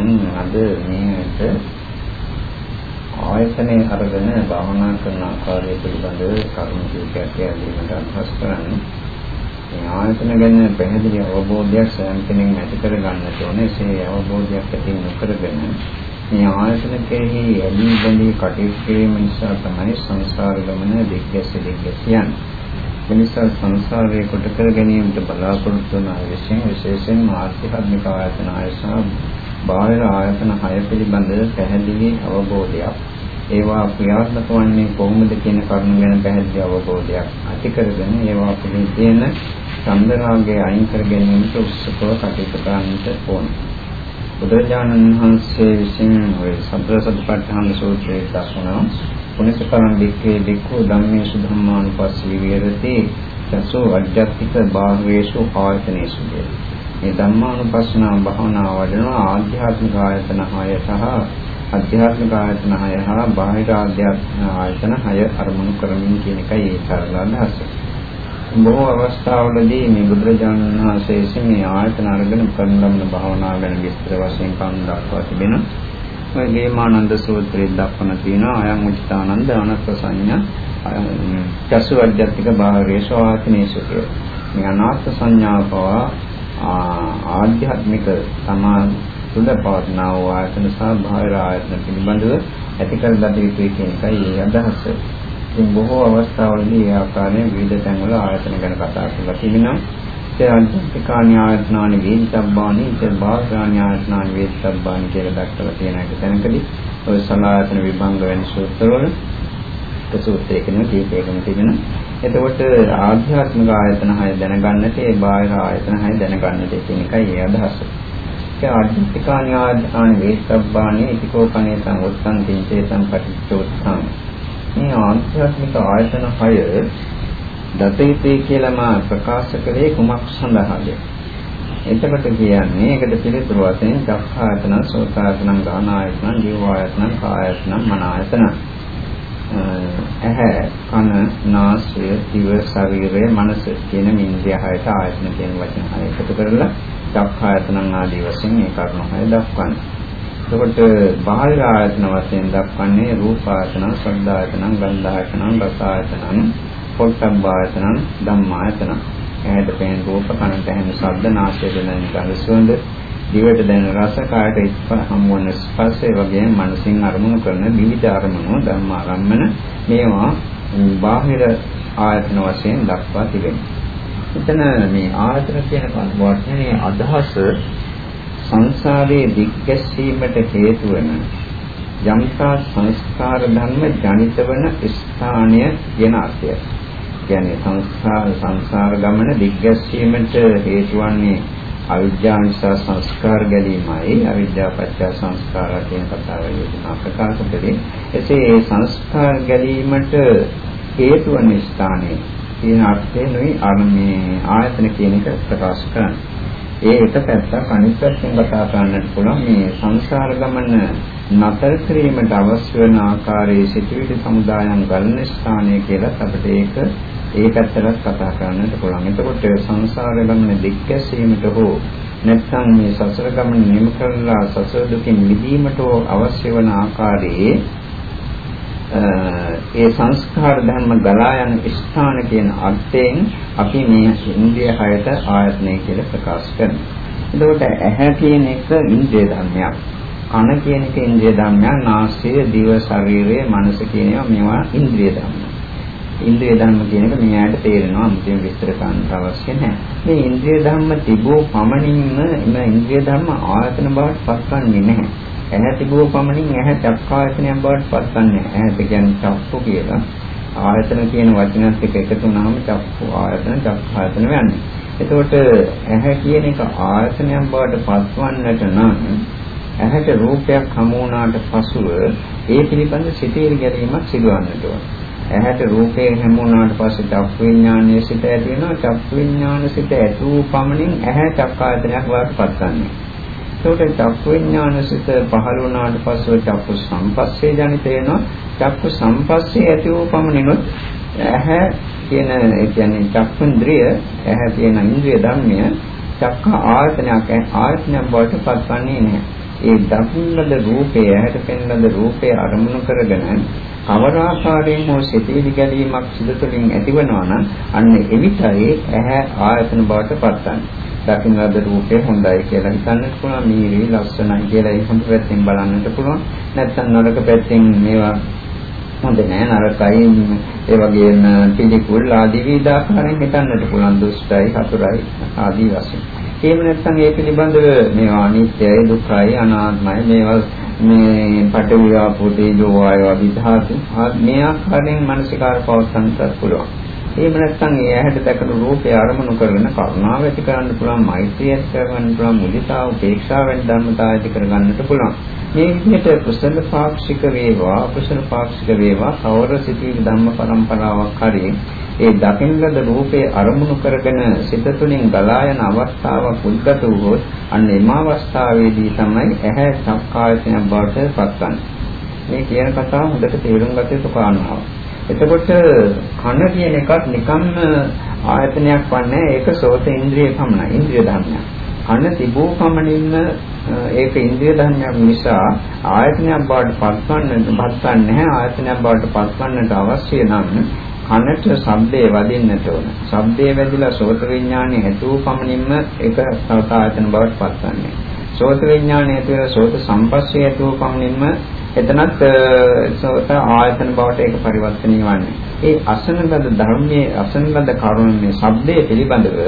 නම් අද මේකට ආයතනයේ අරගෙන භාවනා කරන ආකාරය පිළිබඳව කරුණු කිහිපයක් කියන්නට අදහස් කරන්නේ. මේ ආයතන ගැන පැහැදිලි අවබෝධයක් සෑම කෙනෙක්ම ඇති කර ගන්නට ඕනේ. ඒ අවබෝධයක් ඇති නොකරගෙන මේ ආයතන කෙරෙහි ඇලී බැඳී කටයුතු කිරීම නිසා තමයි සංසාර ගමන දෙක්කැස දෙක්කැස යන්නේ. එනිසා සංසාරයේ කොට කර ගැනීමට බලාපොරොත්තු වන අය විසින් විශේෂයෙන් ආර්ථිකත්මික ආයතන අය සහ බාහිර ආයතන හය පිළිබඳ පැහැදිලි අවබෝධයක් ඒවා ක්‍රියාත්මක වන්නේ කොහොමද කියන කරුණු ගැන පැහැදිලි අවබෝධයක් ඇති කරගෙන ඒවා පිළිබඳ චන්දරාගය අයින් කර ගැනීමට උත්සුකව කටයුතු කරන්නට ඕනේ. බුදුරජාණන් වහන්සේ විසින් ඔය සතර සතිපට්ඨාන සූත්‍රයේ දක්වනවා පුනිසකරණ දෙකේ දෙකෝ ධම්මේසු ධම්මානුපස්සී විහෙරති චසෝ අජ්ජත්තික බාහවේසු ආයතනේසු මේ ධම්මානුපස්සනා භාවනා වඩන ආධ්‍යාත්මික ආයතන 6 සහ අධ්‍යාත්මික ආයතන 6 හා බාහිර ආධ්‍යාත්මික ආයතන 6 අරමුණු කරමින් කියන එකයි ඒ සරල අදහස. බොහෝ අවස්ථාවලදී මේ බුදුරජාණන් වහන්සේ විසින් මේ ආයතන අරගෙන කරන ලබන භාවනා ගැන විස්තර වශයෙන් කන් දක්වා තිබෙනවා. ඔය ගේමානන්ද සූත්‍රයේ දක්වන තියෙනවා අයං උච්චානන්ද අනත්ත සංඥා චසු අධ්‍යාත්මික බාහිරේශ ආත්මේශු මේ අනාත්ම සංඥාව පවා ආධ්‍යාත්මික තමා තුළ පවත්නා වූ ආයතන සහ බාහිර ආයතන පිළිබඳව ඇති කර ගත යුතුයි කියන එකයි ඒ අදහස. ඉතින් බොහෝ අවස්ථාවලදී ඒ ආකාරයෙන් විවිධ තැන්වල ආයතන ගැන කතා කරලා තිබෙනවා. අන්තිකාණ්‍යායතනානි වේදිතබ්බානි ඉත බාහ්‍යාණ්‍යායතනානි වේදිතබ්බානි කියලා දක්වලා තියෙන එක තැනකදී ඔය සලායතන විභංග වෙන සූත්‍රවල සූත්‍රයකින් කීපයකින් තිබෙන. එතකොට ආධ්‍යාත්මික ආයතන හය දැනගන්නට ඒ බාහිර ආයතන හය දැනගන්නට කියන එකයි ඒ අදහස. ඒ අන්තිකාණ්‍යායතනානි වේදිතබ්බානි ඉතිකෝපනේ සංවත්තං තින්චේ සම්පටිච්චෝත්සං. මේ ආධ්‍යාත්මික ආයතන හය දතේතේ කියලා මා ප්‍රකාශ කළේ කුමක් සඳහාද? එතකොට කියන්නේ ඒකට පිළිතුරු වශයෙන් චක්ඛායතන, සෝතායතන, ගානායතන, ජීවායතන, කායයතන, මනායතන. ඇහැ, කන, නාසය, දිව, ශරීරය, මනස කියන ඉන්ද්‍රිය හයට ආයතන කියන වචන හය එකතු කරලා චක්ඛායතන ආදී වශයෙන් මේ කරුණු හය දක්වන්නේ. එතකොට බාහිර ආයතන වශයෙන් දක්වන්නේ රූපායතන, ශබ්දායතන, ගන්ධායතන, රසායතන, පොට්ටබ්බායතන ධම්මායතන ඇහැට පෙනෙන රූප කනට ඇහෙන ශබ්ද නාසයට දැනෙන ගඳ සුවඳ දිවට දැනෙන රස කායට හමුවන ස්පර්ශය වගේම මනසින් අරමුණු කරන විවිධ අරමුණු ධම්මාරම්මන මේවා බාහිර ආයතන වශයෙන් දක්වා තිබෙනවා. එතන මේ ආයතන කියන වචනේ අදහස සංසාරයේ දිග්ගැස්සීමට හේතු වෙන යම්තා සංස්කාර ධර්ම ජනිත වන ස්ථානය කියන අර්ථයයි. කියන්නේ සංස්කාර සංසාර ගමන දිග්ගැස්සීමට හේතු වන්නේ අවිද්‍යාව නිසා සංස්කාර ගැලීමයි අවිද්‍යාව පත්‍ය සංස්කාර කියන කතාව යෙදුනා ප්‍රකාශ කළේ. එසේ ඒ සංස්කාර ගැලීමට හේතු වන ස්ථානයේ තියෙන අර්ථයෙන්ුයි අරමේ ආයතන කියන එක ප්‍රකාශ කරන්නේ. ඒ එක පැත්තක් අනිත් පැත්තෙන් කතා කරන්නට පුළුවන්. මේ සංසාර ගමන නතර කිරීමට අවශ්‍ය වන ආකාරයේ සිටිවිලි සමුදායන් ගලන ස්ථානය කියලා අපිට ඒක ඒ පැත්තට කතා කරන්නට පුළුවන්. එතකොට සංසාර ගමන දික්කැසීමට හෝ නැත්නම් මේ සසර ගමන නිම කරලා සසර දුකින් මිදීමට අවශ්‍ය වන ආකාරයේ ඒ සංස්කාර ධර්ම ගලා යන ස්ථාන කියන අර්ථයෙන් අපි මේ ඉන්ද්‍රිය හයට ආයතනය කියලා ප්‍රකාශ කරනවා. එතකොට ඇහැ කියන එක ඉන්ද්‍රිය ධර්මයක්. කන කියන එක ඉන්ද්‍රිය ධර්මයක්. නාසය, දිව, ශරීරය, මනස කියන ඒවා මේවා ඉන්ද්‍රිය ධර්ම. ඉන්ද්‍රිය ධර්ම කියන එක මේ ආයත තේරෙනවා අමුතුවෙන් විස්තර කරන්න අවශ්‍ය නැහැ. මේ ඉන්ද්‍රිය ධර්ම තිබූ පමණින්ම එම ඉන්ද්‍රිය ධර්ම ආයතන බවට පත්වන්නේ නැහැ. ඇහැ තිබූ පමණින් ඇහැ චක්කායතනයක් බවට පත්වන්නේ නැහැ. ඇහැට කියන්නේ චක්කු කියලා. ආයතන කියන වචනත් එක්ක එකතු වුණාම චක්කු ආයතන චක්කායතන වෙන්නේ. එතකොට ඇහැ කියන එක ආයතනයක් බවට පත්වන්නට නම් ඇහැට රූපයක් හමු වුණාට පසුව ඒ පිළිබඳ සිතේරි ගැනීමක් සිදුවන්නට ඕනේ. ඇහැට රූපේ හැමුණාට පස්සේ චක්කු විඥානයේ සිට ඇති වෙනවා චක්කු විඥාන සිට ඇති වූ පමණින් ඇහැ චක්කායතනයක් වාටපත් ගන්නවා. ඒකට චක්කු විඥාන සිට පහළ වුණාට පස්සේ චක්කු සංපස්සේ ජනිත වෙනවා. චක්කු සංපස්සේ ඇති වූ පමණිනුත් ඇහැ කියන ඒ කියන්නේ චක්කුන්ද්‍රිය ඇහැ කියන ඉන්ද්‍රිය ධර්මය චක්ක ආයතනයක් ආයතනයක් බවට පත්වන්නේ නැහැ. ඒ දකින්නද රූපය ඇහැට පෙනෙනද රූපය අරමුණු කරගෙන අවරාකාරයෙන් හෝ සිතේලි ගැලීමක් සිදු තුළින් ඇතිවනවා නම් අන්න එවිටයි ඇහැ ආයතන බවට පත්වන්නේ. දකින්නද රූපේ හොඳයි කියලා හිතන්නත් පුළුවන් මීරි ලස්සනයි කියලා ඒ හොඳ පැත්තෙන් බලන්නත් පුළුවන් නැත්නම් නරක පැත්තෙන් මේවා හොඳ නෑ නරකයි ඒ වගේම පිළිකුල් ආදී විවිධාකාරයෙන් හිතන්නට පුළුවන් දුෂ්ටයි හතුරයි ආදී වශයෙන්. එහෙම නැත්නම් ඒ පිළිබඳව මේවා අනිත්‍යයි දුක්ඛයි අනාත්මයි මේවා මේ පඨවි ආපෝ තේජෝ වායෝ විධාතු මේ ආකාරයෙන් මානසිකාර පවත්වන්නත් පුළුවන්. එහෙම නැත්නම් ඒ ඇහැට දැකපු රූපය අරමුණු කරගෙන කරුණාව ඇති කරන්න පුළුවන්, මෛත්‍රිය ඇති කරගන්න පුළුවන්, මුදිතාව, උපේක්ෂාව වැනි ධර්මතා ඇති කරගන්නට පුළුවන්. මේ විදිහට කුසල පාක්ෂික වේවා, අකුසල පාක්ෂික වේවා, කවර සිටින ධම්ම පරම්පරාවක් හරි ඒ දකින්නද රූපේ අරමුණු කරගෙන සිත තුළින් ගලා යන අවස්ථාවක් උද්ගත වුවොත් අන්න එම අවස්ථාවේදී තමයි ඇහැ සංකායතනයක් බවට පත්වන්නේ. මේ කියන කතාව හොඳට තේරුම් ගත යුතු කාරණාවක්. එතකොට කන කියන එකත් නිකම්ම ආයතනයක් වන්නේ ඒක සෝත ඉන්ද්‍රිය පමණයි ඉන්ද්‍රිය ධර්මයක්. කන තිබූ පමණින්ම ඒක ඉන්ද්‍රිය ධර්මයක් නිසා ආයතනයක් බවට පත්වන්නට පත්වන්නේ නැහැ ආයතනයක් බවට පත්වන්නට අවශ්‍ය නම් කනට ශබ්දේ වදින්නට ඕන. ශබ්දේ වැදිලා සෝත විඥානේ ඇතුව පමණින්ම ඒක සෝත ආයතන බවට පත්වන්නේ. සෝත විඥානේ ඇතුව සෝත සම්පස්සේ ඇතුව පමණින්ම එතනත් සෝත ආයතන බවට ඒක පරිවර්තනය වන්නේ. ඒ අසනගත ධර්මයේ අසනගත කරුණේ ශබ්දයේ පිළිබඳව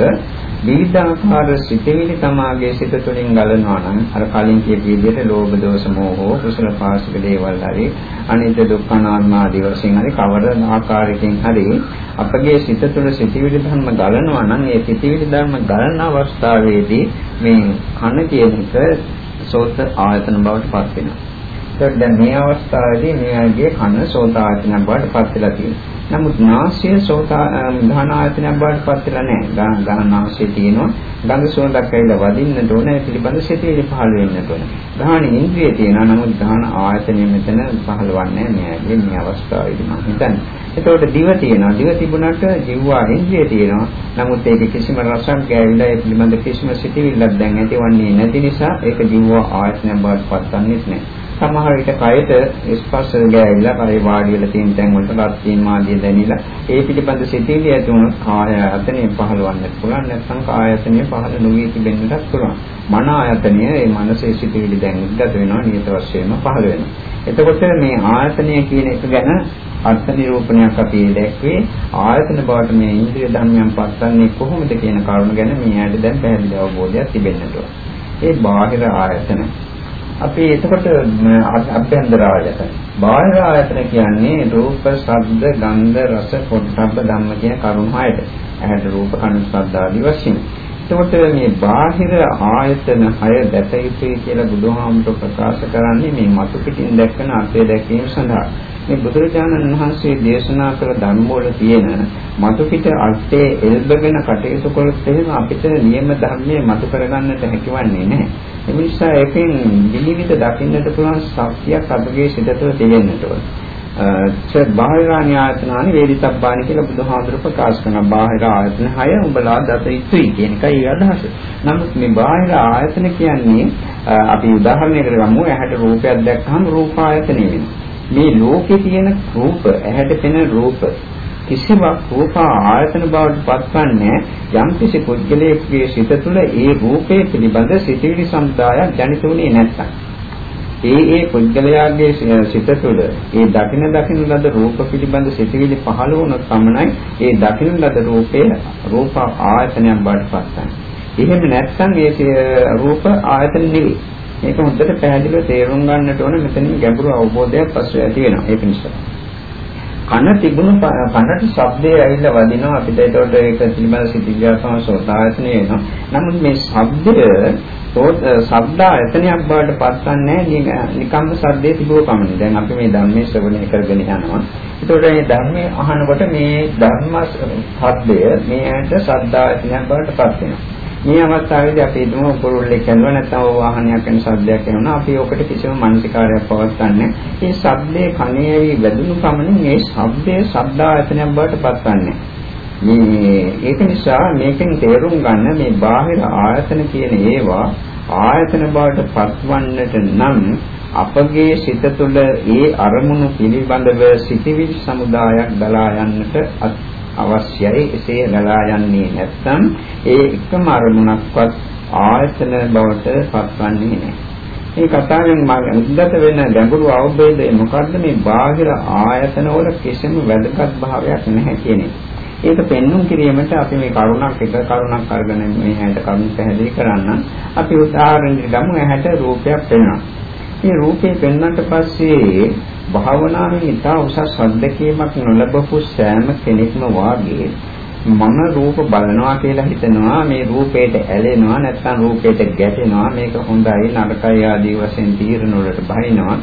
විවිධාකාර සිතවිලි තමාගේ සිත තුළින් ගලනවා නම් අර කලින් කියපු විදිහට ලෝභ දෝෂ මෝහ කුසල පාසික දේවල් හරි අනිත්‍ය දුක්ඛ අනාත්ම ආදී වශයෙන් හරි කවර ආකාරයකින් හරි අපගේ සිත තුළ සිතවිලි ධර්ම ගලනවා නම් ඒ සිතවිලි ධර්ම ගලන අවස්ථාවේදී මේ කන කියන එක සෝත ආයතන බවට පත් වෙනවා. ඒත් දැන් මේ අවස්ථාවේදී මෙයාගේ කන සෝත ආයතනයක් බවට පත් වෙලා තියෙනවා. නමුත් නාසය සෝත ගහන ආයතනයක් බවට පත් වෙලා නැහැ. ගහන නාසය තියෙනවා. ගඳ සුවඳක් ඇවිල්ලා වදින්නට ඕන. ඒ පිළිබඳ සිතේලි පහළ වෙන්නට ඕන. ගහන ඉන්ද්‍රිය තියෙනවා. නමුත් ගහන ආයතනය මෙතන පහළවන්නේ නැහැ. මේ අවස්ථාවේදී මම හිතන්නේ. එතකොට දිව තියෙනවා. දිව තිබුණාට ජීවා ඉන්ද්‍රිය තියෙනවා. නමුත් ඒක කිසිම රසක් ගෑවිලා ඒ පිළිබඳ කිසිම සිතවිල්ලක් දැන් ඇතිවන්නේ නැති නිසා ඒක ජීවා ආයතනයක් බවට පත්වන්නේ නැහැ. සමහර විට කයට ස්පර්ශ ගෑවිලා කය වාඩි වෙලා තියෙන තැන් වලට රත්යෙන් මාදිය දැනිලා ඒ පිළිබඳ සිතිවිලි ඇති වුණොත් කාය ආයතනය පහළවන්නත් පුළුවන් නැත්නම් කාය ආයතනය පහළ නොවී තිබෙන්නත් පුළුවන්. මන ආයතනය ඒ මනසේ සිතිවිලි දැන් උද්ගත වෙනවා නියත වශයෙන්ම පහළ වෙනවා. එතකොට මේ ආයතනය කියන එක ගැන අර්ථ නිරූපණයක් අපි දැක්වේ. ආයතන බවට මේ ඉන්ද්‍රිය ධර්මයන් පත්න්නේ කොහොමද කියන කරුණ ගැන මේ ඇයිද දැන් පැහැදිලි අවබෝධයක් තිබෙන්නට ඒ බාහිර ආයතන අපි එතකොට අභ්‍යන්තර ආයතන. බාහිර ආයතන කියන්නේ රූප, ශබ්ද, ගන්ධ, රස, පොට්ටබ්බ ධම්ම කියන කරුණු හයට. ඇහැට රූප, කන, ශබ්ද ආදී වශයෙන්. එතකොට මේ බාහිර ආයතන හය දැක යුතුයි කියලා බුදුහාමුදුර ප්‍රකාශ කරන්නේ මේ මතු පිටින් දැක්කන අර්ථය දැකීම සඳහා. මේ බුදුරජාණන් වහන්සේ දේශනා කළ ධර්ම වල තියෙන මතු පිට අර්ථයේ එල්බගෙන කටයුතු කළොත් එහෙම අපිට නියම ධර්මයේ මතු කරගන්නට හැකියවන්නේ නැහැ. ඒ නිසා ඒකෙන් විනිවිද දකින්නට පුළුවන් ශක්තියක් අපගේ සිත තුළ තියෙන්නට ඕන. ඒ බාහිර ආයතනානි වේදිතබ්බානි කියලා බුදුහාමුදුර ප්‍රකාශ කරන බාහිර ආයතන හය උඹලා දත යුතුයි කියන එකයි අදහස. නමුත් මේ බාහිර ආයතන කියන්නේ අපි උදාහරණයකට ගමු ඇහැට රූපයක් දැක්කහම රූප ආයතනෙ වෙනවා. මේ ලෝකේ තියෙන රූප ඇහැට පෙනෙන රූප කිසිවක් රූප ආයතන බවට පත්වන්නේ යම් කිසි පුද්ගලයෙකුගේ සිත තුළ ඒ රූපේ පිළිබඳ සිතිවිලි සමුදායක් ජනිත වුණේ නැත්තම් ඒ ඒ පුද්ගලයාගේ සිත තුළ ඒ දකින දකින ලද රූප පිළිබඳ සිතිවිලි පහළ වුණොත් පමණයි ඒ දකින ලද රූපේ රූප ආයතනයක් බවට පත්වන්නේ. එහෙම නැත්නම් ඒ රූප ආයතන නෙවෙයි. මේක හොඳට පැහැදිලිව තේරුම් ගන්නට ඕන මෙතනින් ගැඹුරු අවබෝධයක් පස්සේ ඇති වෙනවා. ඒක නිසා. කන තිබුණු කනට ශබ්දය ඇවිල්ලා වදිනවා අපිට ඒකට ඒක පිළිබඳ සිතිවිල්ලම සෝතායතනෙ වෙනවා. නමුත් මේ ශබ්දය ශබ්ද ආයතනයක් බවට පත්වන්නේ නිකම්ම ශබ්දයේ තිබුව පමණයි. දැන් අපි මේ ධර්මයේ ශ්‍රවණය කරගෙන යනවා. ඒතකොට මේ ධර්මයේ අහනකොට මේ ධර්ම ශබ්දය මේ ඇයට ශබ්ද ආයතනයක් බවට පත් වෙනවා. මේ අවස්ථාවේදී අපි හිතමු කුරුල්ලෙක් යනවා නැත්නම් වාහනයක් යන ශබ්දයක් එනවා. අපි ඔකට කිසිම මානසිකාරයක් පවත්න්නේ. මේ ශබ්දයේ කණේ වැදුණු පමණින් මේ ශබ්දයේ ශබ්ද ආයතනයක් බවට පත්වන්නේ. මේ ඒක නිසා මේකෙන් තේරුම් ගන්න මේ බාහිර ආයතන කියන ඒවා ආයතන බවට පත්වන්නට නම් අපගේ සිත තුළ ඒ අරමුණු පිළිබඳව සිටිවිලි සමුදායක් ගලා යන්නට අවශ්‍යයි එසේ ගලා යන්නේ නැත්නම් ඒ එකම අරමුණක්වත් ආයතන බවට පත්වන්නේ නැහැ. මේ කතාවෙන් උද්ගත වෙන ගැඹුරු අවබෝධය මොකද්ද මේ බාහිර ආයතන වල කිසිම වැදගත් භාවයක් නැහැ කියන එක. ඒක පෙන්වුම් කිරීමට අපි මේ කරුණක් එක කරුණක් අරගෙන මේ හැට කරුණ පැහැදිලි කරන්න අපි උදාහරණයක් ගමු ඇහැට රූපයක් පෙන්වනවා. මේ රූපේ පෙන්වන්නට පස්සේ භාවනාවේ ඉතා උසස් අත්දැකීමක් නොලබපු සෑම කෙනෙක්ම වාගේ මම රූප බලනවා කියලා හිතනවා මේ රූපේට ඇලෙනවා නැත්නම් රූපේට ගැටෙනවා මේක හොඳයි නරකයි ආදී වශයෙන් තීරණ වලට බහිනවා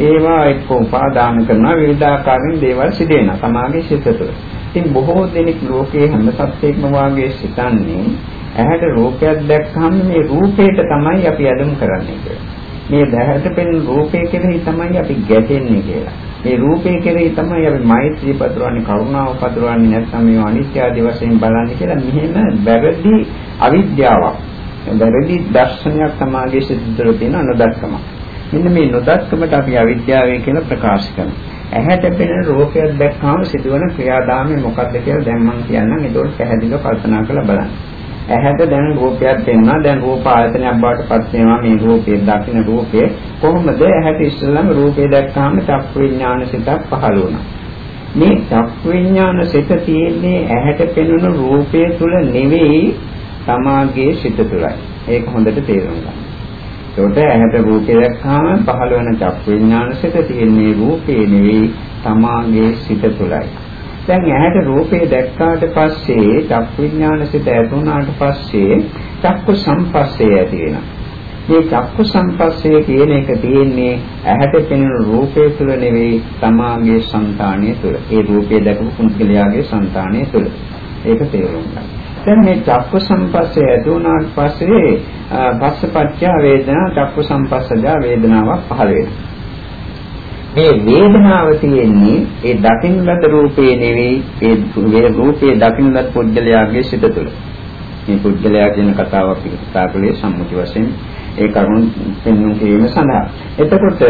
ඒවා එක්ක උපාදාන කරනවා විවිධාකාරයෙන් දේවල් සිදු වෙනවා සමාගයේ සිත තුළ. ඉතින් බොහෝ දෙනෙක් ලෝකයේ හැම සත්‍යයක්ම වාගේ සිතන්නේ ඇහැට රූපයක් දැක්කම මේ රූපේට තමයි අපි අඳුම් කරන්නේ කියලා. මේ දැහැට පෙනෙන රූපේ කෙරෙහි තමයි අපි ගැටෙන්නේ කියලා. මේ රූපේ කෙරෙහි තමයි අපි මෛත්‍රී පතරවන්නේ කරුණාව පතරවන්නේ නැත්නම් මේ අනිත්‍ය ආදී වශයෙන් බලන්නේ කියලා මෙහෙම වැරදි අවිද්‍යාවක්. වැරදි දර්ශනයක් සමාගයේ සිදුතර තියෙන නොදක්කම. මෙන්න මේ නොදක්කමට අපි අවිද්‍යාවයි කියලා ප්‍රකාශ කරනවා. ඇහැට පෙනෙන රූපයක් දැක්කම සිදුවන ක්‍රියාදාමය මොකක්ද කියලා දැන් මම කියන්නම්. ඒක පැහැදිලිව කල්පනා කරලා බලන්න. ඇහැට දැන් රූපයක් දෙන්නා. දැන් රූප ආයතනයක් බවට පත් වෙනවා මේ රූපේ දකින්න රූපේ. කොහොමද ඇහැට ඉස්සෙල්ලාම රූපේ දැක්කාම චක්ක විඥාන සිතක් පහළ වුණා. මේ චක්ක විඥාන සිත තියෙන්නේ ඇහැට පෙනුණු රූපය තුල නෙවෙයි තමාගේ සිත තුලයි. ඒක හොඳට තේරුම් ගන්න. ඒකට ඇහැට රූපය දැක්කාම පහළ වෙන චක්ක විඥාන සිත තියෙන්නේ රූපේ නෙවෙයි තමාගේ සිත තුලයි. දැන් ඇහැට රූපේ දැක්කාට පස්සේ චක්කු විඥාන සිත ඇතුණාට පස්සේ චක්කු සංපස්සේ ඇති වෙනවා. මේ චක්කු සංපස්සේ කියන එක තියෙන්නේ ඇහැට පෙනෙන රූපේ තුල නෙවෙයි තමාගේ సంతාණය තුල. ඒ රූපේ දැකපු කුණකලයාගේ సంతාණය තුල. ඒක තේරුම් ගන්න. දැන් මේ චක්කු සංපස්සේ ඇතුණාට පස්සේ පස්සපච්චා වේදනා චක්කු සංපස්සජා වේදනාවක් පහළ වෙනවා. මේ වේදනාව තියෙන්නේ ඒ දකින්න ලද රූපේ නෙවෙයි ඒ රූපේ දකින්න ලද පුද්ගලයාගේ සිත තුළ. මේ පුද්ගලයා කියන කතාවක් කතා කළේ සම්මුති වශයෙන් ඒ කරුණ පෙන්වන්න කිරීම සඳහා. එතකොට